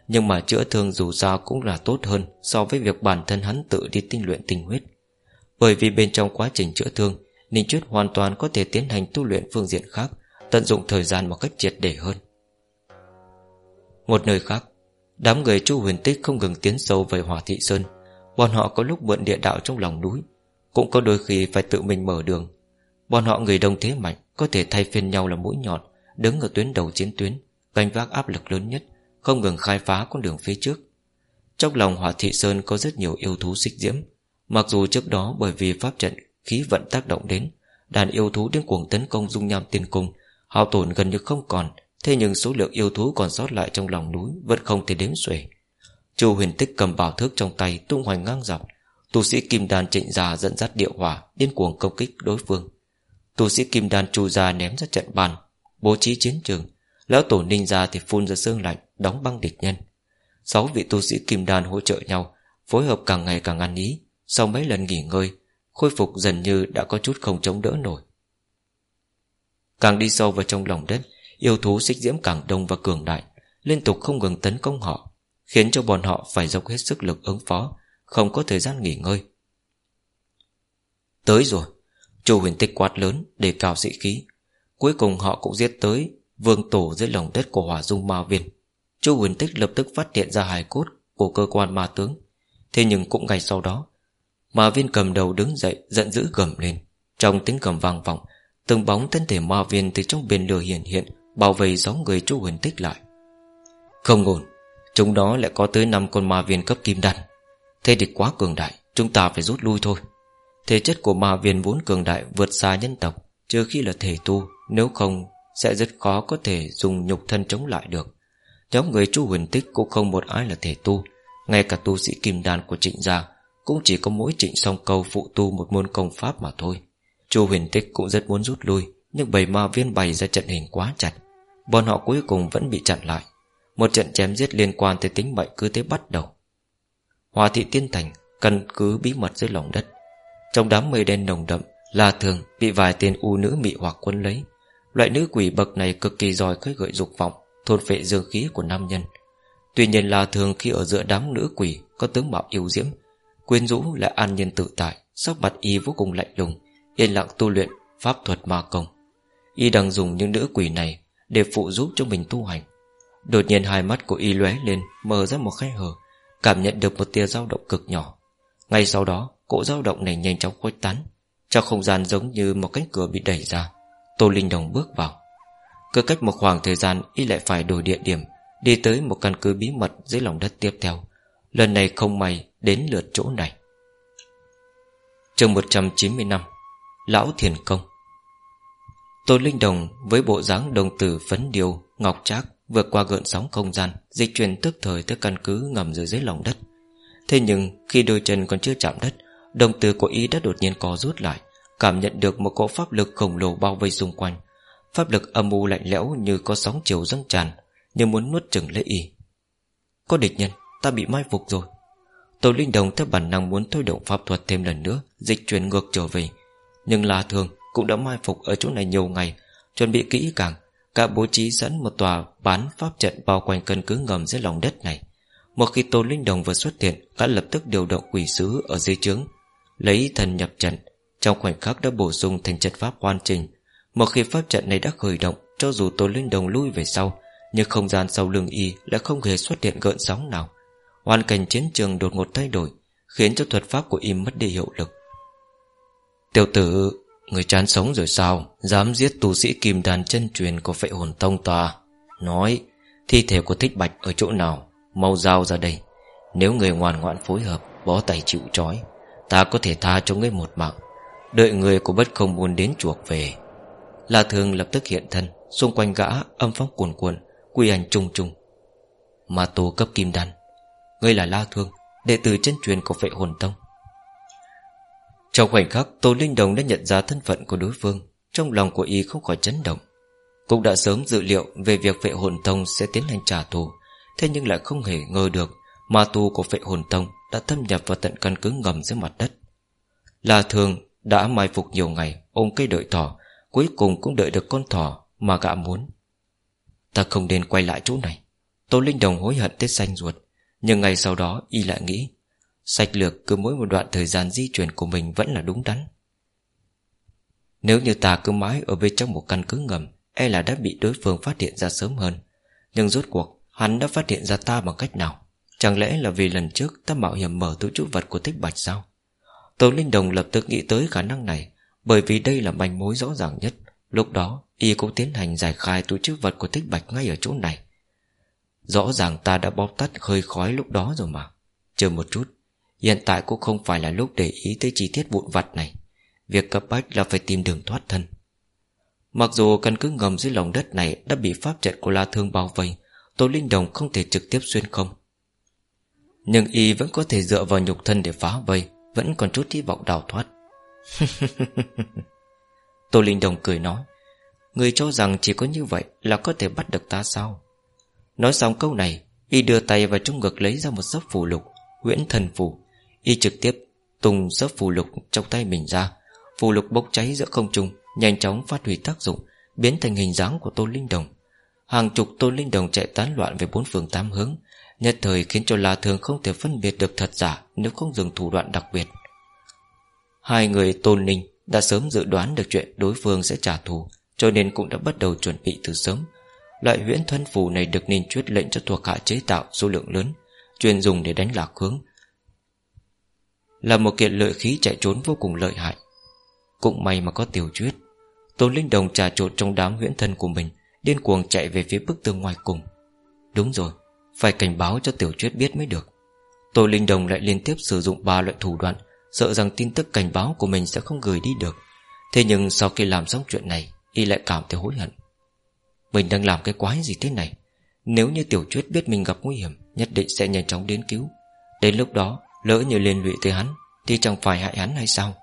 Nhưng mà chữa thương dù sao cũng là tốt hơn So với việc bản thân hắn tự đi tinh luyện tình huyết. Bởi vì bên trong quá trình chữa thương, Ninh Chuyết hoàn toàn có thể tiến hành tu luyện phương diện khác, Tận dụng thời gian một cách triệt để hơn. Một nơi khác, Đám người Chu huyền tích không ngừng tiến sâu về Hòa Thị Sơn. Bọn họ có lúc mượn địa đạo trong lòng núi, cũng có đôi khi phải tự mình mở đường. Bọn họ người đông thế mạnh, Có thể thay phiên nhau là mũi nhọn, Đứng ở tuyến đầu chiến tuyến, Gánh vác áp lực lớn nhất, Không ngừng khai phá con đường phía trước. Trong lòng hỏa thị sơn có rất nhiều yêu thú xích diễm Mặc dù trước đó bởi vì pháp trận Khí vận tác động đến, Đàn yêu thú đến cuồng tấn công dung nham tiên cung, Hao tổn gần như không còn, Thế nhưng số lượng yêu thú còn sót lại trong lòng núi Vẫn không thể đếm xuể. Chu huyền tích cầm bảo thước trong tay tung hoành ngang dọc. Tu sĩ kim đan trịnh già dẫn dắt điệu hỏa, Điên cuồng công kích đối phương. Tu sĩ kim đan chu gia ném ra trận bàn, Bố trí chiến trường. Lão tổ ninh gia thì phun ra xương lạnh, Đóng băng địch nhân. Sáu vị tu sĩ kim đan hỗ trợ nhau, Phối hợp càng ngày càng ăn ý. Sau mấy lần nghỉ ngơi, Khôi phục dần như đã có chút không chống đỡ nổi. Càng đi sâu vào trong lòng đất, Yêu thú xích diễm càng đông và cường đại, Liên tục không ngừng tấn công họ, Khiến cho bọn họ phải dốc hết sức lực ứng phó, Không có thời gian nghỉ ngơi. Tới rồi Chu huyền tích quát lớn để cao sĩ khí. Cuối cùng họ cũng giết tới Vương tổ dưới lòng đất của hỏa dung ma viên. Chu huyền tích lập tức phát hiện ra hài cốt Của cơ quan ma tướng, Thế nhưng cũng ngày sau đó Ma viên cầm đầu đứng dậy, giận dữ gầm lên. Trong tiếng cầm vang vọng, Từng bóng thân thể ma viên từ trong biển lửa hiện hiện Bảo vệ giống người chu huyền tích lại. Không ổn, Chúng đó lại có tới 5 con ma viên cấp kim đan. Thế địch quá cường đại, Chúng ta phải rút lui thôi. Thể chất của ma viên vốn cường đại vượt xa nhân tộc, Trừ khi là thể tu, Nếu không sẽ rất khó có thể dùng nhục thân chống lại được. Nhóm người chu huyền tích cũng không một ai là thể tu, Ngay cả tu sĩ kim đan của trịnh gia cũng chỉ có mỗi trịnh song câu phụ tu một môn công pháp mà thôi. Chu huyền tích cũng rất muốn rút lui, Nhưng bầy ma viên bày ra trận hình quá chặt. Bọn họ cuối cùng vẫn bị chặn lại. Một trận chém giết liên quan tới tính mệnh cứ thế bắt đầu. Hòa thị tiên thành, Căn cứ bí mật dưới lòng đất. Trong đám mây đen nồng đậm là thường bị vài tên u nữ mị hoặc quân lấy. Loại nữ quỷ bậc này cực kỳ giỏi khơi gợi dục vọng, Thôn vệ dương khí của nam nhân. Tuy nhiên là thường khi ở giữa đám nữ quỷ Có tướng mạo yêu diễm Quyên rũ lại an nhiên tự tại, Sắc mặt y vô cùng lạnh lùng, Yên lặng tu luyện pháp thuật ma công. Y đang dùng những nữ quỷ này Để phụ giúp cho mình tu hành. Đột nhiên hai mắt của y lóe lên, Mở ra một khe hở, Cảm nhận được một tia dao động cực nhỏ. Ngay sau đó, cỗ dao động này nhanh chóng khuếch tán, Trong không gian giống như một cánh cửa bị đẩy ra. Tô Linh Đồng bước vào. Cứ cách một khoảng thời gian, Y lại phải đổi địa điểm, Đi tới một căn cứ bí mật dưới lòng đất tiếp theo. Lần này không may đến lượt chỗ này. Chương 195 Lão Thiền Công. Tôn Linh Đồng với bộ dáng đồng tử phấn điều Ngọc trác vượt qua gợn sóng không gian Dịch chuyển tức thời tới căn cứ ngầm dưới dưới lòng đất. Thế nhưng khi đôi chân còn chưa chạm đất, Đồng tử của y đã đột nhiên co rút lại, Cảm nhận được một cỗ pháp lực khổng lồ bao vây xung quanh. Pháp lực âm u lạnh lẽo như có sóng chiều dâng tràn, Như muốn nuốt chừng lấy y. Có địch nhân. Ta bị mai phục rồi. Tổ Linh Đồng theo bản năng muốn thôi động pháp thuật thêm lần nữa, Dịch chuyển ngược trở về. Nhưng là thường cũng đã mai phục ở chỗ này nhiều ngày, Chuẩn bị kỹ càng. Cả bố trí sẵn một tòa bán pháp trận Bao quanh căn cứ ngầm dưới lòng đất này. Một khi tổ Linh Đồng vừa xuất hiện, Đã lập tức điều động quỷ sứ ở dưới trướng, Lấy thần nhập trận. Trong khoảnh khắc đã bổ sung thành trận pháp hoàn chỉnh. Một khi pháp trận này đã khởi động, Cho dù tổ Linh Đồng lui về sau, Nhưng không gian sau lưng y lại không hề xuất hiện gợn sóng nào. Hoàn cảnh chiến trường đột ngột thay đổi, Khiến cho thuật pháp của im mất đi hiệu lực. Tiểu tử, Người chán sống rồi sao? Dám giết tù sĩ kim đàn chân truyền Của phệ hồn tông tòa Nói, thi thể của thích bạch ở chỗ nào? Mau giao ra đây. Nếu người ngoan ngoãn phối hợp, Bó tay chịu trói, Ta có thể tha cho ngươi một mạng. Đợi người của bất không muốn đến chuộc về. La thường lập tức hiện thân, Xung quanh gã âm phong cuồn cuộn, Quy ảnh trung trung Mà tù cấp kim đan. Ngươi là La Thương, Đệ tử chân truyền của vệ hồn tông. Trong khoảnh khắc, Tô Linh Đồng đã nhận ra thân phận của đối phương, Trong lòng của y không khỏi chấn động. Cũng đã sớm dự liệu Về việc vệ hồn tông sẽ tiến hành trả thù, Thế nhưng lại không hề ngờ được Ma tu của vệ hồn tông Đã thâm nhập vào tận căn cứ ngầm dưới mặt đất. La Thương đã mai phục nhiều ngày, Ôm cây đợi thỏ, Cuối cùng cũng đợi được con thỏ mà gã muốn. Ta không nên quay lại chỗ này. Tô Linh Đồng hối hận tết xanh ruột. Nhưng ngày sau đó y lại nghĩ, Sạch lược cứ mỗi một đoạn thời gian di chuyển của mình vẫn là đúng đắn. Nếu như ta cứ mãi ở bên trong một căn cứ ngầm E là đã bị đối phương phát hiện ra sớm hơn. Nhưng rốt cuộc, Hắn đã phát hiện ra ta bằng cách nào? Chẳng lẽ là vì lần trước ta mạo hiểm mở túi trữ vật của tích bạch sao? Tô Linh Đồng lập tức nghĩ tới khả năng này, Bởi vì đây là manh mối rõ ràng nhất. Lúc đó, y cũng tiến hành giải khai túi trữ vật của tích bạch ngay ở chỗ này. Rõ ràng ta đã bóp tắt hơi khói lúc đó rồi mà. Chờ một chút. Hiện tại cũng không phải là lúc để ý tới chi tiết vụn vặt này. Việc cấp bách là phải tìm đường thoát thân. Mặc dù căn cứ ngầm dưới lòng đất này Đã bị pháp trận của La Thương bao vây, Tô Linh Đồng không thể trực tiếp xuyên không. Nhưng y vẫn có thể dựa vào nhục thân để phá vây, Vẫn còn chút hy vọng đào thoát. [LAUGHS] Tô Linh Đồng cười nói, Người cho rằng chỉ có như vậy Là có thể bắt được ta sao? Nói xong câu này, Y đưa tay vào trong ngực lấy ra một sấp phù lục, Huyễn thần phù. Y trực tiếp tung sấp phù lục trong tay mình ra. Phù lục bốc cháy giữa không trung, Nhanh chóng phát huy tác dụng, Biến thành hình dáng của Tôn Linh Đồng. Hàng chục Tôn Linh Đồng chạy tán loạn về bốn phương tám hướng, Nhất thời khiến cho La Thường không thể phân biệt được thật giả Nếu không dùng thủ đoạn đặc biệt. Hai người Tôn Ninh đã sớm dự đoán được chuyện đối phương sẽ trả thù, Cho nên cũng đã bắt đầu chuẩn bị từ sớm. Loại huyễn thân phù này được Ninh Chuyết lệnh cho thuộc hạ chế tạo số lượng lớn, Chuyên dùng để đánh lạc hướng. Là một kiện lợi khí chạy trốn vô cùng lợi hại. Cũng may mà có tiểu chuyết. Tôn Linh Đồng trà trộn trong đám huyễn thân của mình, Điên cuồng chạy về phía bức tường ngoài cùng. Đúng rồi, Phải cảnh báo cho tiểu chuyết biết mới được. Tôn Linh Đồng lại liên tiếp sử dụng ba loại thủ đoạn, Sợ rằng tin tức cảnh báo của mình sẽ không gửi đi được. Thế nhưng sau khi làm xong chuyện này, Y lại cảm thấy hối hận. Mình đang làm cái quái gì thế này? Nếu như tiểu truyết biết mình gặp nguy hiểm, Nhất định sẽ nhanh chóng đến cứu. Đến lúc đó, lỡ như liên lụy tới hắn, Thì chẳng phải hại hắn hay sao?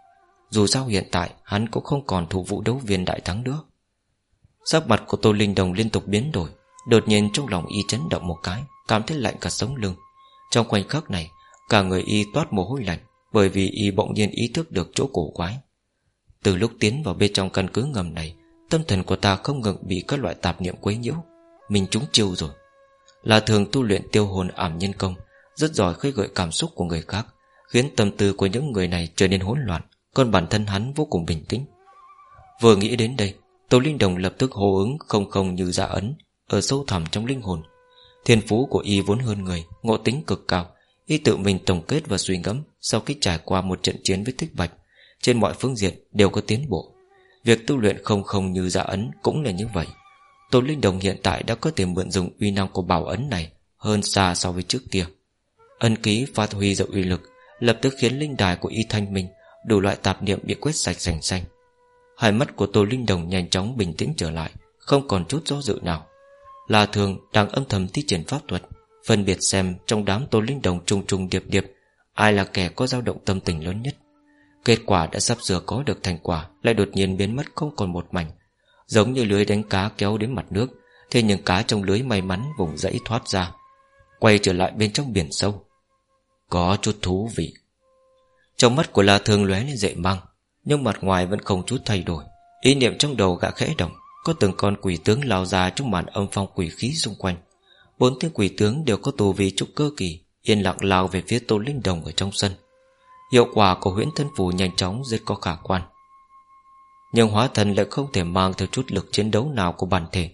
Dù sao hiện tại, hắn cũng không còn thủ vụ đấu viên đại thắng nữa. Sắc mặt của Tô Linh Đồng liên tục biến đổi, Đột nhiên trong lòng y chấn động một cái, Cảm thấy lạnh cả sống lưng. Trong khoảnh khắc này, Cả người y toát mồ hôi lạnh, Bởi vì y bỗng nhiên ý thức được chỗ cổ quái. Từ lúc tiến vào bên trong căn cứ ngầm này Tâm thần của ta không ngừng bị các loại tạp niệm quấy nhiễu. Mình trúng chiêu rồi. Là thường tu luyện tiêu hồn ảm nhân công, Rất giỏi khơi gợi cảm xúc của người khác, Khiến tâm tư của những người này trở nên hỗn loạn, Còn bản thân hắn vô cùng bình tĩnh. Vừa nghĩ đến đây Tô Linh Đồng lập tức hô ứng không không như dạ ấn, Ở sâu thẳm trong linh hồn. Thiên phú của y vốn hơn người, Ngộ tính cực cao, Y tự mình tổng kết và suy ngẫm Sau khi trải qua một trận chiến với thích bạch. Trên mọi phương diện đều có tiến bộ. Việc tu luyện không không như giả ấn Cũng là như vậy. Tổ Linh Đồng hiện tại đã có thể mượn dùng uy năng của bảo ấn này Hơn xa so với trước kia. Ân ký phát huy ra uy lực Lập tức khiến linh đài của y thanh minh Đủ loại tạp niệm bị quét sạch sành xanh. Hai mắt của Tô Linh Đồng nhanh chóng bình tĩnh trở lại, Không còn chút do dự nào. Là thường đang âm thầm thi triển pháp thuật, Phân biệt xem trong đám Tô Linh Đồng trùng trùng điệp điệp, Ai là kẻ có dao động tâm tình lớn nhất. Kết quả đã sắp sửa có được thành quả, Lại đột nhiên biến mất không còn một mảnh. Giống như lưới đánh cá kéo đến mặt nước, Thế nhưng cá trong lưới may mắn vùng dãy thoát ra, Quay trở lại bên trong biển sâu. Có chút thú vị. Trong mắt của La Thương lóe lên dậy mang, Nhưng mặt ngoài vẫn không chút thay đổi. Ý niệm trong đầu gã khẽ động, Có từng con quỷ tướng lao ra trong màn âm phong quỷ khí xung quanh. Bốn tên quỷ tướng đều có tù vì trúc cơ kỳ, Yên lặng lao về phía Tô Linh Đồng ở trong sân. Hiệu quả của huyễn thân phù nhanh chóng rất có khả quan. Nhưng hóa thần lại không thể mang theo chút lực chiến đấu nào của bản thể,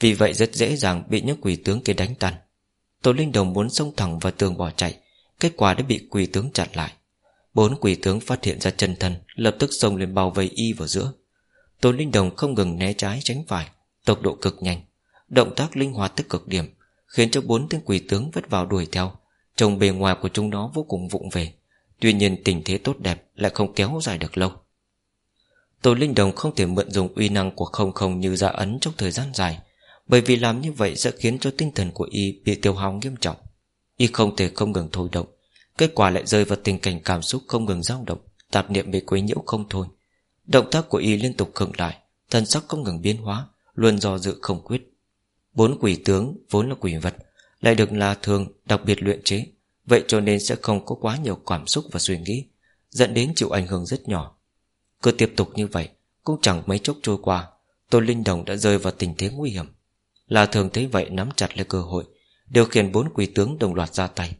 Vì vậy rất dễ dàng bị những quỷ tướng kia đánh tàn Tổ Linh Đồng muốn xông thẳng vào tường bỏ chạy, Kết quả đã bị quỷ tướng chặn lại. Bốn quỷ tướng phát hiện ra chân thân, Lập tức xông lên bao vây y vào giữa. Tổ Linh Đồng không ngừng né trái tránh phải, Tốc độ cực nhanh. Động tác linh hoạt tức cực điểm, Khiến cho bốn tên quỷ tướng vất vào đuổi theo. Trông bề ngoài của chúng nó vô cùng vụng về. Tuy nhiên tình thế tốt đẹp Lại không kéo dài được lâu. Tổ Linh Đồng không thể mượn dùng uy năng của không không như dạ ấn trong thời gian dài, Bởi vì làm như vậy sẽ khiến cho tinh thần của y bị tiêu hao nghiêm trọng. Y không thể không ngừng thôi động, Kết quả lại rơi vào tình cảnh cảm xúc không ngừng dao động, Tạp niệm bị quấy nhiễu không thôi. Động tác của y liên tục khựng lại, Thân sắc không ngừng biến hóa, Luôn do dự không quyết. Bốn quỷ tướng vốn là quỷ vật, Lại được là thường đặc biệt luyện chế Vậy cho nên sẽ không có quá nhiều cảm xúc và suy nghĩ, Dẫn đến chịu ảnh hưởng rất nhỏ. Cứ tiếp tục như vậy, Cũng chẳng mấy chốc trôi qua, Tô Linh Đồng đã rơi vào tình thế nguy hiểm. Là thường thấy vậy nắm chặt lấy cơ hội, Điều khiển bốn quỷ tướng đồng loạt ra tay.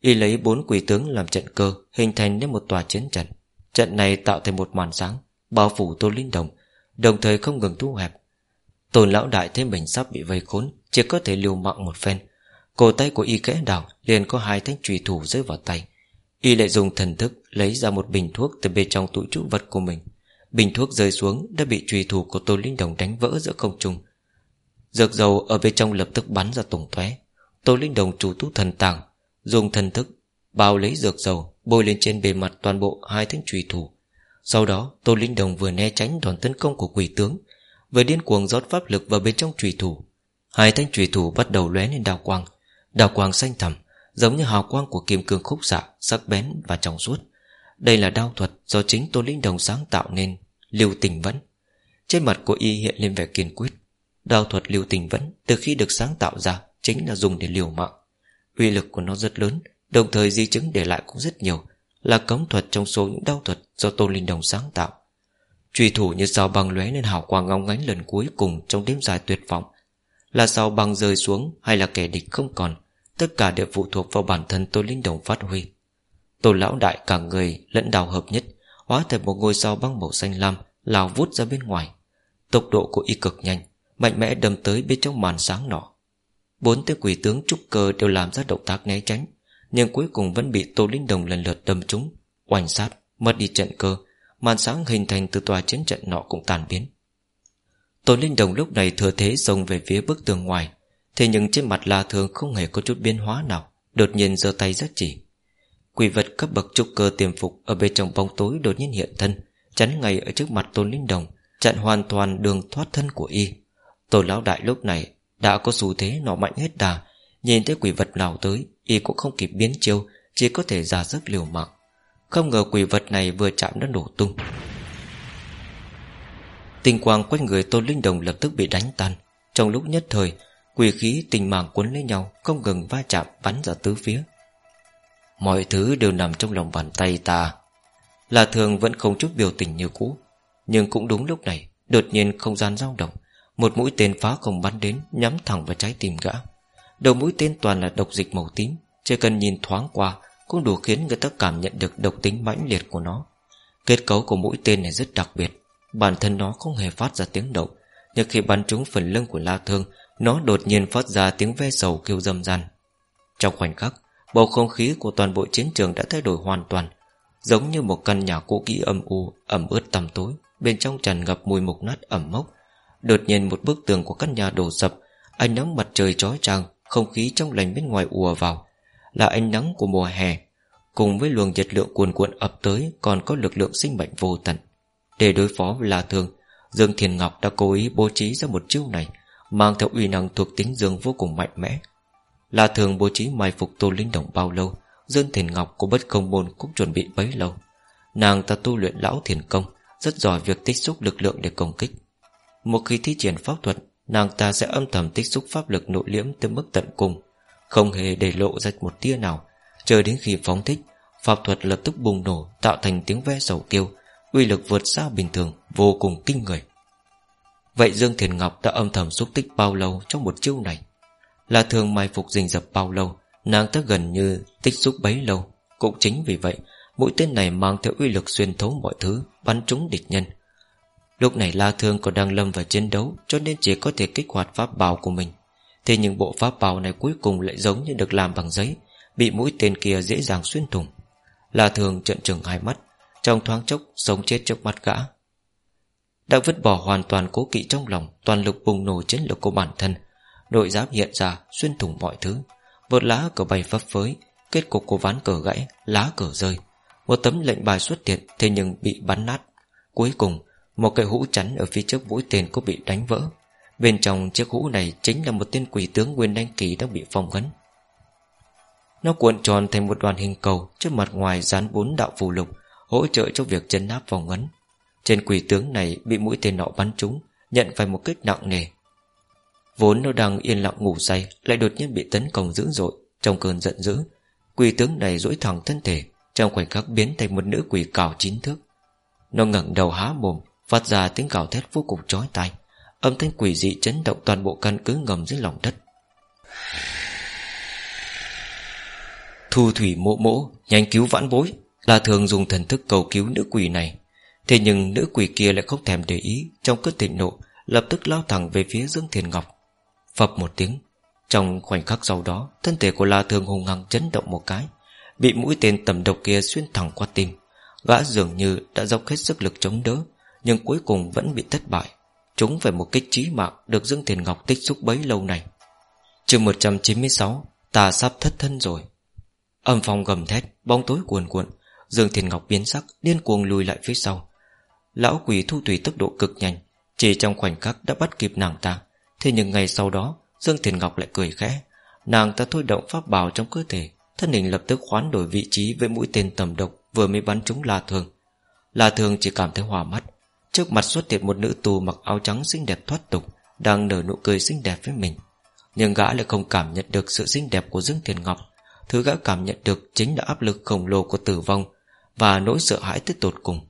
Y lấy bốn quỷ tướng làm trận cơ, Hình thành nên một tòa chiến trận. Trận này tạo thành một màn sáng, Bao phủ Tô Linh Đồng Đồng thời không ngừng thu hẹp. Tôn lão đại thấy mình sắp bị vây khốn, Chỉ có thể liều mạng một phen Cổ tay của y kẽ đảo, liền có hai thanh trùy thủ rơi vào tay. Y lại dùng thần thức Lấy ra một bình thuốc từ bên trong túi trữ vật của mình. Bình thuốc rơi xuống Đã bị trùy thủ của Tô Linh Đồng đánh vỡ giữa không trung. Dược dầu ở bên trong lập tức bắn ra tổng thoé Tô Linh Đồng chủ tú thần tàng, Dùng thần thức Bao lấy dược dầu, Bôi lên trên bề mặt toàn bộ hai thanh trùy thủ. Sau đó, Tô Linh Đồng vừa né tránh đòn tấn công của quỷ tướng, Vừa điên cuồng rót pháp lực vào bên trong trùy thủ. Hai thanh trùy thủ bắt đầu lóe lên đào quang. Đào quang xanh thẳm, Giống như hào quang của kim cương khúc xạ, Sắc bén và trong suốt. Đây là đao thuật do chính Tô Linh Đồng sáng tạo nên Lưu tình vẫn. Trên mặt của y hiện lên vẻ kiên quyết. Đao thuật lưu tình vẫn Từ khi được sáng tạo ra Chính là dùng để liều mạng. Uy lực của nó rất lớn, Đồng thời di chứng để lại cũng rất nhiều, Là cấm thuật trong số những đau thuật Do Tô Linh Đồng sáng tạo. Truy thủ như sao băng lóe lên hào quang ngóng ngánh lần cuối cùng Trong đêm dài tuyệt vọng. Là sao băng rơi xuống hay là kẻ địch không còn? Tất cả đều phụ thuộc vào bản thân Tô Linh Đồng phát huy. Tô lão đại cả người lẫn đào hợp nhất Hóa thành một ngôi sao băng màu xanh lam Lao vút ra bên ngoài. Tốc độ của y cực nhanh Mạnh mẽ đâm tới bên trong màn sáng nọ. Bốn tên quỷ tướng trúc cơ đều làm ra động tác né tránh Nhưng cuối cùng vẫn bị Tô Linh Đồng lần lượt đâm trúng Oanh sát, mất đi trận cơ. Màn sáng hình thành từ tòa chiến trận nọ cũng tàn biến. Tổ Linh Đồng lúc này thừa thế xông về phía bức tường ngoài. Thế nhưng trên mặt La thường không hề có chút biến hóa nào. Đột nhiên giơ tay rất chỉ. Quỷ vật cấp bậc trúc cơ tiềm phục Ở bên trong bóng tối đột nhiên hiện thân, Chắn ngay ở trước mặt Tôn Linh Đồng, Chặn hoàn toàn đường thoát thân của y. Tổ Lão Đại lúc này Đã có xu thế nó mạnh hết đà. Nhìn thấy quỷ vật nào tới, Y cũng không kịp biến chiêu, Chỉ có thể ra giấc liều mạng. Không ngờ quỷ vật này vừa chạm đã nổ tung. Tinh quang quanh người Tôn Linh Đồng lập tức bị đánh tan. Trong lúc nhất thời, Quỷ khí tình màng cuốn lấy nhau, Không ngừng va chạm, bắn ra tứ phía. Mọi thứ đều nằm trong lòng bàn tay ta. Là thường vẫn không chút biểu tình như cũ, Nhưng cũng đúng lúc này, Đột nhiên không gian dao động. Một mũi tên phá không bắn đến, Nhắm thẳng vào trái tim gã. Đầu mũi tên toàn là độc dịch màu tím, Chỉ cần nhìn thoáng qua, Cũng đủ khiến người ta cảm nhận được độc tính mãnh liệt của nó. Kết cấu của mũi tên này rất đặc biệt Bản thân nó không hề phát ra tiếng động, Nhưng khi bắn trúng phần lưng của La Thương, Nó đột nhiên phát ra tiếng ve sầu kêu râm gian Trong khoảnh khắc, Bầu không khí của toàn bộ chiến trường đã thay đổi hoàn toàn, Giống như một căn nhà cũ kỹ âm u, Ẩm ướt tầm tối, Bên trong tràn ngập mùi mục nát ẩm mốc. Đột nhiên một bức tường của căn nhà đổ sập, Ánh nắng mặt trời chói chang, Không khí trong lành bên ngoài ùa vào. Là ánh nắng của mùa hè, Cùng với luồng nhiệt lượng cuồn cuộn ập tới Còn có lực lượng sinh mệnh vô tận. Để đối phó với La Thương, Dương Thiền Ngọc đã cố ý bố trí ra một chiêu này, Mang theo uy năng thuộc tính dương vô cùng mạnh mẽ. La thường bố trí mai phục Tô Linh Đồng bao lâu, Dương Thiền Ngọc của bất công môn cũng chuẩn bị bấy lâu. Nàng ta tu luyện lão thiền công, Rất giỏi việc tích xúc lực lượng để công kích. Một khi thi triển pháp thuật, Nàng ta sẽ âm thầm tích xúc pháp lực nội liễm tới mức tận cùng, Không hề để lộ ra một tia nào. Chờ đến khi phóng thích, Pháp thuật lập tức bùng nổ, Tạo thành tiếng ve sầu kêu Uy lực vượt xa bình thường, Vô cùng kinh người. Vậy Dương Thiền Ngọc đã âm thầm xúc tích bao lâu Trong một chiêu này? Là thường mai phục rình rập bao lâu? Nàng ta gần như tích xúc bấy lâu. Cũng chính vì vậy, Mũi tên này mang theo uy lực xuyên thấu mọi thứ, Bắn trúng địch nhân. Lúc này La Thương còn đang lâm vào chiến đấu, Cho nên chỉ có thể kích hoạt pháp bào của mình. Thế nhưng bộ pháp bào này cuối cùng lại giống như được làm bằng giấy, Bị mũi tên kia dễ dàng xuyên thủng. La Thương trận trừng hai mắt. Trong thoáng chốc, sống chết trước mắt gã. Đã vứt bỏ hoàn toàn cố kỵ trong lòng, Toàn lực bùng nổ chiến lực của bản thân. Đội giáp hiện ra, xuyên thủng mọi thứ. Một lá cờ bay phấp phới, Kết cục của ván cờ gãy, Lá cờ rơi. Một tấm lệnh bài xuất hiện, Thế nhưng bị bắn nát. Cuối cùng, Một cây hũ chắn ở phía trước mũi tên cũng bị đánh vỡ. Bên trong chiếc hũ này Chính là một tên quỷ tướng Nguyên Đanh Kỳ đang bị phong ấn. Nó cuộn tròn thành một đoàn hình cầu, Trước mặt ngoài dán bốn đạo phù lục. Hỗ trợ cho việc chấn áp vòng ấn. Trên quỷ tướng này bị mũi tên nọ bắn trúng, Nhận phải một kích nặng nề. Vốn nó đang yên lặng ngủ say, Lại đột nhiên bị tấn công dữ dội, Trong cơn giận dữ, Quỷ tướng này duỗi thẳng thân thể, Trong khoảnh khắc biến thành một nữ quỷ cào chín thước. Nó ngẩng đầu há mồm, Phát ra tiếng gào thét vô cùng chói tai. Âm thanh quỷ dị chấn động toàn bộ căn cứ ngầm dưới lòng đất. Thu thủy mộ mỗ Nhanh cứu vãn bối. Là thường dùng thần thức cầu cứu nữ quỷ này. Thế nhưng nữ quỷ kia lại không thèm để ý, Trong cơn thịnh nộ, Lập tức lao thẳng về phía Dương Thiền Ngọc. Phập một tiếng, Trong khoảnh khắc sau đó, Thân thể của La thường hùng hăng chấn động một cái, Bị mũi tên tầm độc kia xuyên thẳng qua tim. Gã dường như đã dốc hết sức lực chống đỡ, Nhưng cuối cùng vẫn bị thất bại. Chúng phải một kích trí mạng Được Dương Thiền Ngọc tích xúc bấy lâu này. Chương 196 Ta sắp thất thân rồi. Âm phong gầm thét, Bóng tối cuồn cuộn Dương Thiền Ngọc biến sắc, Điên cuồng lùi lại phía sau. Lão quỷ thu tùy tốc độ cực nhanh, Chỉ trong khoảnh khắc đã bắt kịp nàng ta. Thế nhưng ngày sau đó, Dương Thiền Ngọc lại cười khẽ. Nàng ta thôi động pháp bảo trong cơ thể, Thân hình lập tức khoán đổi vị trí Với mũi tên tầm độc vừa mới bắn trúng La Thường. La Thường chỉ cảm thấy hòa mắt. Trước mặt xuất hiện một nữ tù mặc áo trắng xinh đẹp thoát tục, Đang nở nụ cười xinh đẹp với mình. Nhưng gã lại không cảm nhận được sự xinh đẹp của Dương Thiền Ngọc. Thứ gã cảm nhận được chính là áp lực khổng lồ của tử vong. Và nỗi sợ hãi tới tột cùng.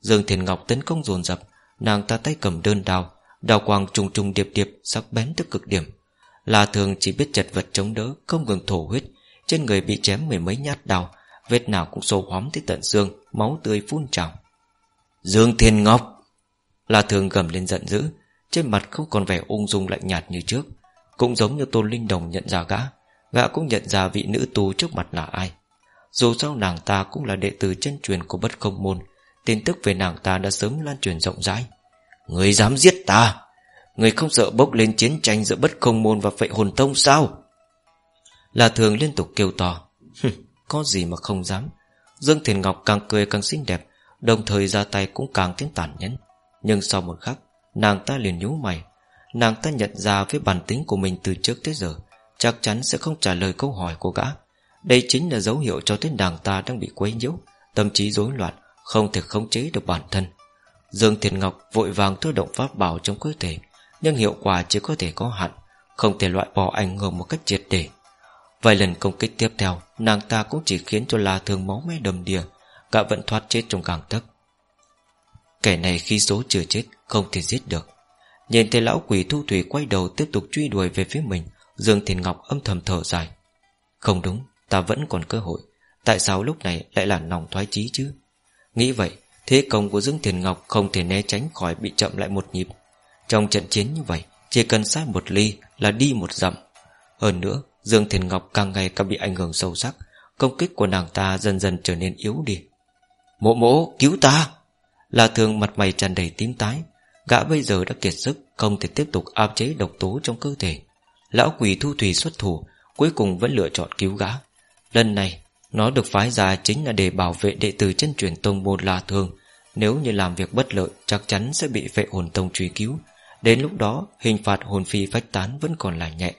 Dương Thiền Ngọc tấn công dồn dập, Nàng ta tay cầm đơn đao Đào quang trùng trùng điệp điệp Sắc bén tới cực điểm. Là thường chỉ biết chật vật chống đỡ, Không ngừng thổ huyết, Trên người bị chém mười mấy nhát đào Vết nào cũng sâu hóm tới tận xương, Máu tươi phun trào. Dương Thiên Ngọc! La Thường gầm lên giận dữ, Trên mặt không còn vẻ ung dung lạnh nhạt như trước, Cũng giống như Tôn Linh Đồng nhận ra gã Gã cũng nhận ra vị nữ tù trước mặt là ai. Dù sao nàng ta cũng là đệ tử chân truyền của bất không môn, Tin tức về nàng ta đã sớm lan truyền rộng rãi. Người dám giết ta? Người không sợ bốc lên chiến tranh giữa bất không môn và phệ hồn tông sao? Là Thường liên tục kêu to. Có gì mà không dám? Dương Thiền Ngọc càng cười càng xinh đẹp, Đồng thời ra tay cũng càng thêm tàn nhẫn. Nhưng sau một khắc, Nàng ta liền nhú mày. Nàng ta nhận ra với bản tính của mình từ trước tới giờ, Chắc chắn sẽ không trả lời câu hỏi của gã. Đây chính là dấu hiệu cho thấy nàng ta đang bị quấy nhiễu, Tâm trí rối loạn, Không thể khống chế được bản thân. Dương Thiền Ngọc vội vàng thôi động pháp bảo trong cơ thể, Nhưng hiệu quả chỉ có thể có hạn, Không thể loại bỏ ảnh hưởng một cách triệt để. Vài lần công kích tiếp theo, Nàng ta cũng chỉ khiến cho La Thương máu me đầm đìa Gã vẫn thoát chết trong càng tấc. Kẻ này khi số chưa chết, Không thể giết được. Nhìn thấy lão quỷ thu thủy quay đầu Tiếp tục truy đuổi về phía mình, Dương Thiền Ngọc âm thầm thở dài. Không đúng ta vẫn còn cơ hội. Tại sao lúc này lại là nòng thoái chí chứ? Nghĩ vậy, Thế công của Dương Thiền Ngọc không thể né tránh khỏi bị chậm lại một nhịp. Trong trận chiến như vậy, Chỉ cần sai một ly là đi một dặm. Hơn nữa, Dương Thiền Ngọc càng ngày càng bị ảnh hưởng sâu sắc, Công kích của nàng ta dần dần trở nên yếu đi. Mộ mộ, cứu ta! Là thường mặt mày tràn đầy tím tái. Gã bây giờ đã kiệt sức, Không thể tiếp tục áp chế độc tố trong cơ thể. Lão quỷ thu thủy xuất thủ, Cuối cùng vẫn lựa chọn cứu gã. Lần này, nó được phái ra chính là để bảo vệ đệ tử chân truyền tông môn La Thương. Nếu như làm việc bất lợi, Chắc chắn sẽ bị vệ hồn tông truy cứu. Đến lúc đó, hình phạt hồn phi phách tán vẫn còn là nhẹ.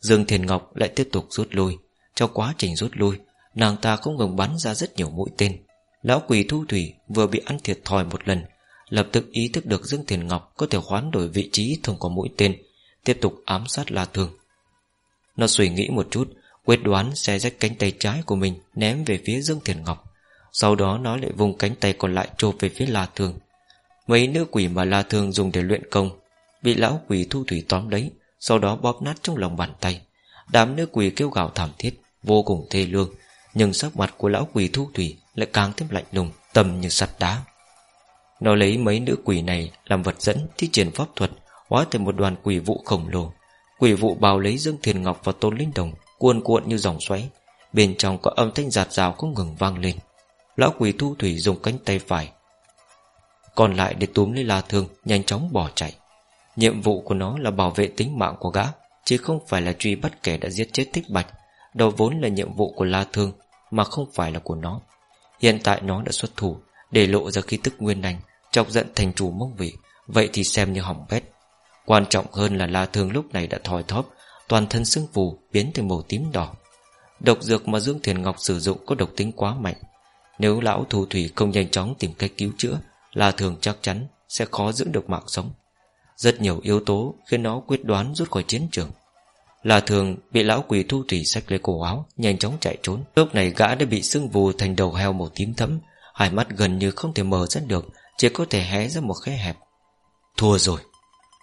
Dương Thiền Ngọc lại tiếp tục rút lui. Trong quá trình rút lui, Nàng ta cũng ngừng bắn ra rất nhiều mũi tên. Lão quỷ thu thủy vừa bị ăn thiệt thòi một lần, Lập tức ý thức được Dương Thiền Ngọc Có thể hoán đổi vị trí thông qua mũi tên, Tiếp tục ám sát La Thương. Nó suy nghĩ một chút Quyết đoán xe rách cánh tay trái của mình Ném về phía Dương Thiền Ngọc. Sau đó nó lại vùng cánh tay còn lại chộp về phía La thường. Mấy nữ quỷ mà La thường dùng để luyện công, Bị lão quỷ thu thủy tóm lấy, Sau đó bóp nát trong lòng bàn tay. Đám nữ quỷ kêu gào thảm thiết, Vô cùng thê lương, Nhưng sắc mặt của lão quỷ thu thủy Lại càng thêm lạnh lùng, Tầm như sắt đá. Nó lấy mấy nữ quỷ này làm vật dẫn, Thi triển pháp thuật, Hóa thành một đoàn quỷ vụ khổng lồ. Quỷ vụ bào lấy Dương Thiền Ngọc và Tôn Linh Đồng Cuồn cuộn như dòng xoáy. Bên trong có âm thanh giạt rào không ngừng vang lên. Lão quỷ thu thủy dùng cánh tay phải. Còn lại để túm lấy la thương, Nhanh chóng bỏ chạy. Nhiệm vụ của nó là bảo vệ tính mạng của gã, Chứ không phải là truy bắt kẻ đã giết chết thích bạch. Đó vốn là nhiệm vụ của la thương, Mà không phải là của nó. Hiện tại nó đã xuất thủ, Để lộ ra khí tức nguyên lành Chọc giận thành chủ mông vị, Vậy thì xem như hỏng bét. Quan trọng hơn là la thương lúc này đã thòi thóp Toàn thân sưng phù biến thành màu tím đỏ. Độc dược mà Dương Thiền Ngọc sử dụng Có độc tính quá mạnh. Nếu lão thù thủy không nhanh chóng tìm cách cứu chữa, Là thường chắc chắn Sẽ khó giữ được mạng sống. Rất nhiều yếu tố khiến nó quyết đoán rút khỏi chiến trường. Là thường bị lão quỷ thu thủy sách lấy cổ áo, Nhanh chóng chạy trốn. Lúc này gã đã bị sưng vù thành đầu heo màu tím thấm Hai mắt gần như không thể mở ra được, Chỉ có thể hé ra một khe hẹp. Thua rồi.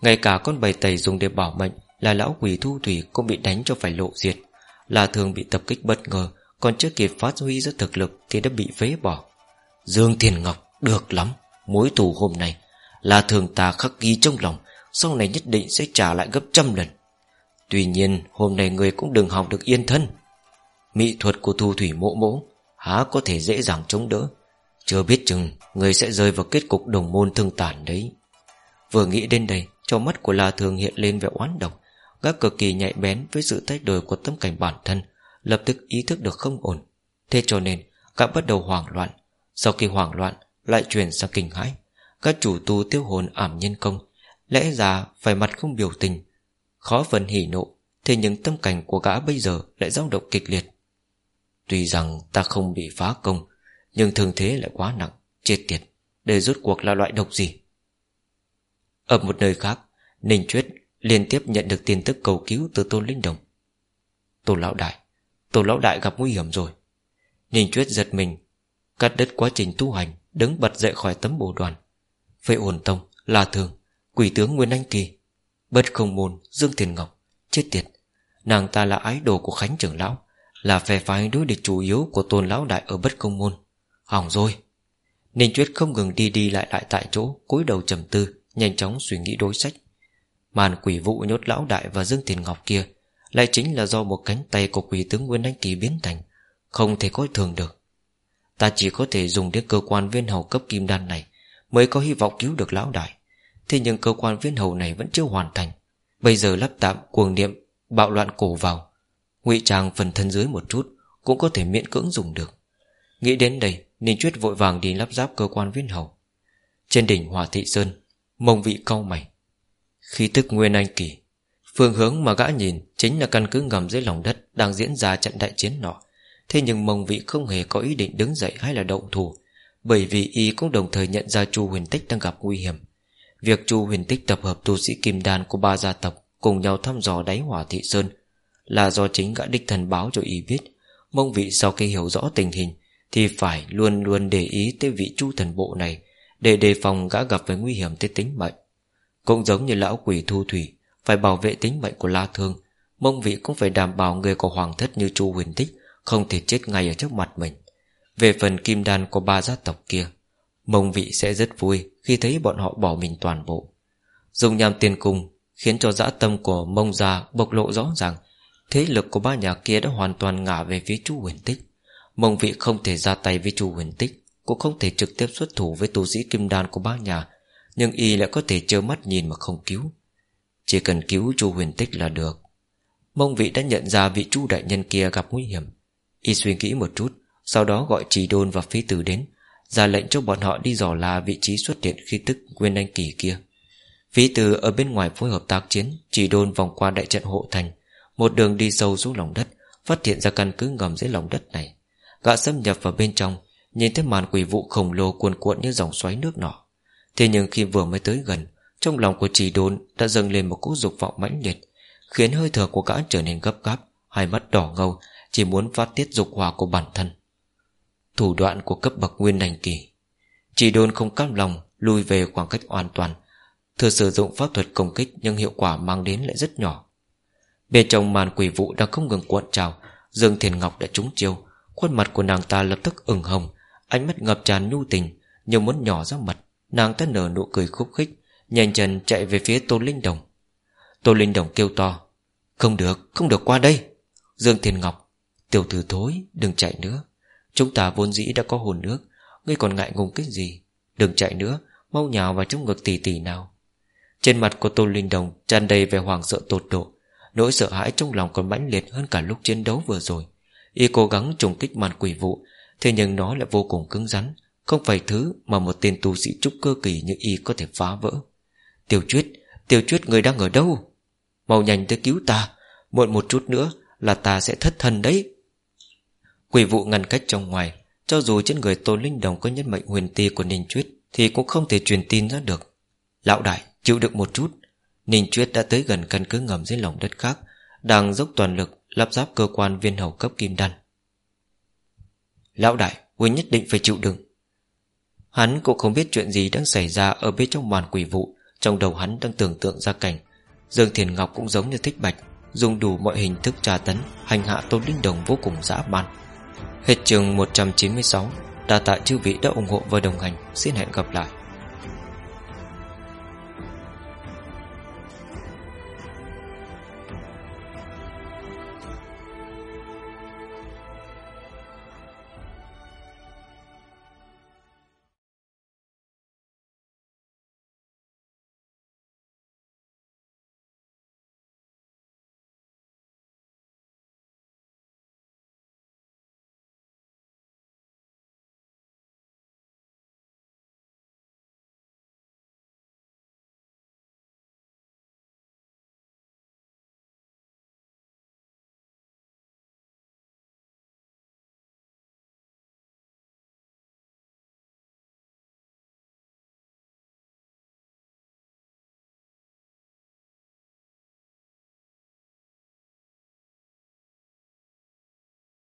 Ngay cả con bầy tẩy dùng để bảo mệnh là lão quỷ thu thủy cũng bị đánh cho phải lộ diệt Là thường bị tập kích bất ngờ, Còn chưa kịp phát huy ra thực lực Thì đã bị phế bỏ. Dương Thiền Ngọc, được lắm, Mối thù hôm nay. Là thường ta khắc ghi trong lòng, Sau này nhất định sẽ trả lại gấp trăm lần. Tuy nhiên, hôm nay người cũng đừng học được yên thân. Mỹ thuật của thu thủy mộ mỗ Há có thể dễ dàng chống đỡ. Chưa biết chừng, Người sẽ rơi vào kết cục đồng môn thương tàn đấy. Vừa nghĩ đến đây, Trong mắt của La Thường hiện lên vẻ oán độc. Gã cực kỳ nhạy bén với sự thay đổi của tâm cảnh bản thân, Lập tức ý thức được không ổn. Thế cho nên, gã bắt đầu hoảng loạn. Sau khi hoảng loạn, lại chuyển sang kinh hãi. Các chủ tu tiêu hồn ảm nhân công, Lẽ ra phải mặt không biểu tình, Khó phần hỉ nộ, Thế nhưng tâm cảnh của gã bây giờ lại dao động kịch liệt. Tuy rằng ta không bị phá công, Nhưng thường thế lại quá nặng, Chết tiệt Để rút cuộc là loại độc gì? Ở một nơi khác, Ninh Chuyết Liên tiếp nhận được tin tức cầu cứu từ Tôn Linh Đồng. Tôn Lão Đại Tôn Lão Đại gặp nguy hiểm rồi. Ninh Chuyết giật mình Cắt đứt quá trình tu hành Đứng bật dậy khỏi tấm bồ đoàn. Vệ ổn tông, La Thường Quỷ tướng Nguyên Anh Kỳ Bất không môn, Dương Thiền Ngọc Chết tiệt. Nàng ta là ái đồ của Khánh trưởng lão Là phe phái đối địch chủ yếu của tôn lão đại ở bất công môn. Hỏng rồi. Ninh Chuyết không ngừng đi đi lại lại tại chỗ cúi đầu trầm tư Nhanh chóng suy nghĩ đối sách. Màn quỷ vụ nhốt lão đại và Dương Thiền Ngọc kia Lại chính là do một cánh tay của quỷ tướng Nguyên Anh Kỳ biến thành, Không thể coi thường được. Ta chỉ có thể dùng đến cơ quan viên hầu cấp kim đan này Mới có hy vọng cứu được lão đại. Thế nhưng cơ quan viên hầu này vẫn chưa hoàn thành. Bây giờ lắp tạm cuồng niệm, Bạo loạn cổ vào. Ngụy trang phần thân dưới một chút Cũng có thể miễn cưỡng dùng được. Nghĩ đến đây, Ninh Chuyết vội vàng đi lắp ráp cơ quan viên hầu. Trên đỉnh Hòa Thị Sơn, Mông vị cau mày. Khí tức Nguyên Anh Kỳ, Phương hướng mà gã nhìn Chính là căn cứ ngầm dưới lòng đất Đang diễn ra trận đại chiến nọ. Thế nhưng mông vị không hề có ý định đứng dậy hay là động thủ, Bởi vì y cũng đồng thời nhận ra Chu huyền tích đang gặp nguy hiểm. Việc Chu huyền tích tập hợp tu sĩ kim đan của ba gia tộc Cùng nhau thăm dò đáy hỏa thị sơn Là do chính gã đích thần báo cho y biết. Mông vị sau khi hiểu rõ tình hình Thì phải luôn luôn để ý tới vị chu thần bộ này Để đề phòng gã gặp với nguy hiểm tới tính mệnh. Cũng giống như lão quỷ thu thủy, Phải bảo vệ tính mệnh của La Thương. Mông vị cũng phải đảm bảo người của hoàng thất như chu huỳnh tích Không thể chết ngay ở trước mặt mình. Về phần kim đan của ba gia tộc kia, Mông vị sẽ rất vui Khi thấy bọn họ bỏ mình toàn bộ. Dùng nhằm tiền cung Khiến cho dã tâm của mông gia bộc lộ rõ ràng. Thế lực của ba nhà kia đã hoàn toàn ngả về phía chu huỳnh tích. Mông vị không thể ra tay với chu huỳnh tích, Cũng không thể trực tiếp xuất thủ với tu sĩ kim đan của ba nhà. Nhưng y lại có thể trơ mắt nhìn mà không cứu. Chỉ cần cứu chu huyền tích là được. Mông vị đã nhận ra vị chu đại nhân kia gặp nguy hiểm. Y suy nghĩ một chút, Sau đó gọi trì đôn và phi tử đến, ra lệnh cho bọn họ đi dò la vị trí xuất hiện khi tức Nguyên Anh Kỳ kia. Phí từ ở bên ngoài phối hợp tác chiến Chỉ đôn vòng qua đại trận hộ thành. Một đường đi sâu xuống lòng đất, Phát hiện ra căn cứ ngầm dưới lòng đất này. Gã xâm nhập vào bên trong, Nhìn thấy màn quỷ vụ khổng lồ cuồn cuộn như dòng xoáy nước nọ. Thế nhưng khi vừa mới tới gần, Trong lòng của chỉ đôn đã dâng lên một cú dục vọng mãnh liệt, Khiến hơi thở của gã trở nên gấp gáp, Hai mắt đỏ ngầu, Chỉ muốn phát tiết dục hỏa của bản thân. Thủ đoạn của cấp bậc nguyên đành kỳ. Chỉ đôn không cam lòng Lui về khoảng cách hoàn toàn Thừa sử dụng pháp thuật công kích Nhưng hiệu quả mang đến lại rất nhỏ. Bên trong màn quỷ vụ đang không ngừng cuộn trào, Dương Thiền Ngọc đã trúng chiêu, Khuôn mặt của nàng ta lập tức ửng hồng, Ánh mắt ngập tràn nhu tình, Như muốn nhỏ ra mặt. Nàng ta nở nụ cười khúc khích Nhanh chân chạy về phía Tô Linh Đồng. Tô Linh Đồng kêu to Không được, không được qua đây. Dương thiên Ngọc Tiểu tử thối, đừng chạy nữa. Chúng ta vốn dĩ đã có hồn nước Ngươi còn ngại ngùng cái gì? Đừng chạy nữa, mau nhào vào trong ngực tỷ tỷ nào. Trên mặt của Tôn Linh Đồng tràn đầy vẻ hoàng sợ tột độ Nỗi sợ hãi trong lòng còn mãnh liệt hơn cả lúc chiến đấu vừa rồi. Y cố gắng trùng kích màn quỷ vụ Thế nhưng nó lại vô cùng cứng rắn. Không phải thứ mà một tên tu sĩ trúc cơ kỳ như Y có thể phá vỡ. Tiêu chuyết Tiêu chuyết người đang ở đâu? Mau nhanh tới cứu ta, Muộn một chút nữa là ta sẽ thất thần đấy. Quỷ vụ ngăn cách trong ngoài, Cho dù trên người Tôn Linh Đồng có nhân mệnh huyền ti của Ninh Chuyết Thì cũng không thể truyền tin ra được. Lão đại, chịu đựng một chút. Ninh Chuyết đã tới gần căn cứ ngầm dưới lòng đất khác, Đang dốc toàn lực Lắp ráp cơ quan viên hầu cấp kim đan. Lão đại, Huynh nhất định phải chịu đựng. Hắn cũng không biết chuyện gì đang xảy ra Ở bên trong màn quỷ vụ. Trong đầu hắn đang tưởng tượng ra cảnh. Dương Thiền Ngọc cũng giống như thích bạch, Dùng đủ mọi hình thức tra tấn, Hành hạ Tôn Linh Đồng vô cùng dã man. Hết chương 196 Đa tạ chư vị đã ủng hộ và đồng hành. Xin hẹn gặp lại.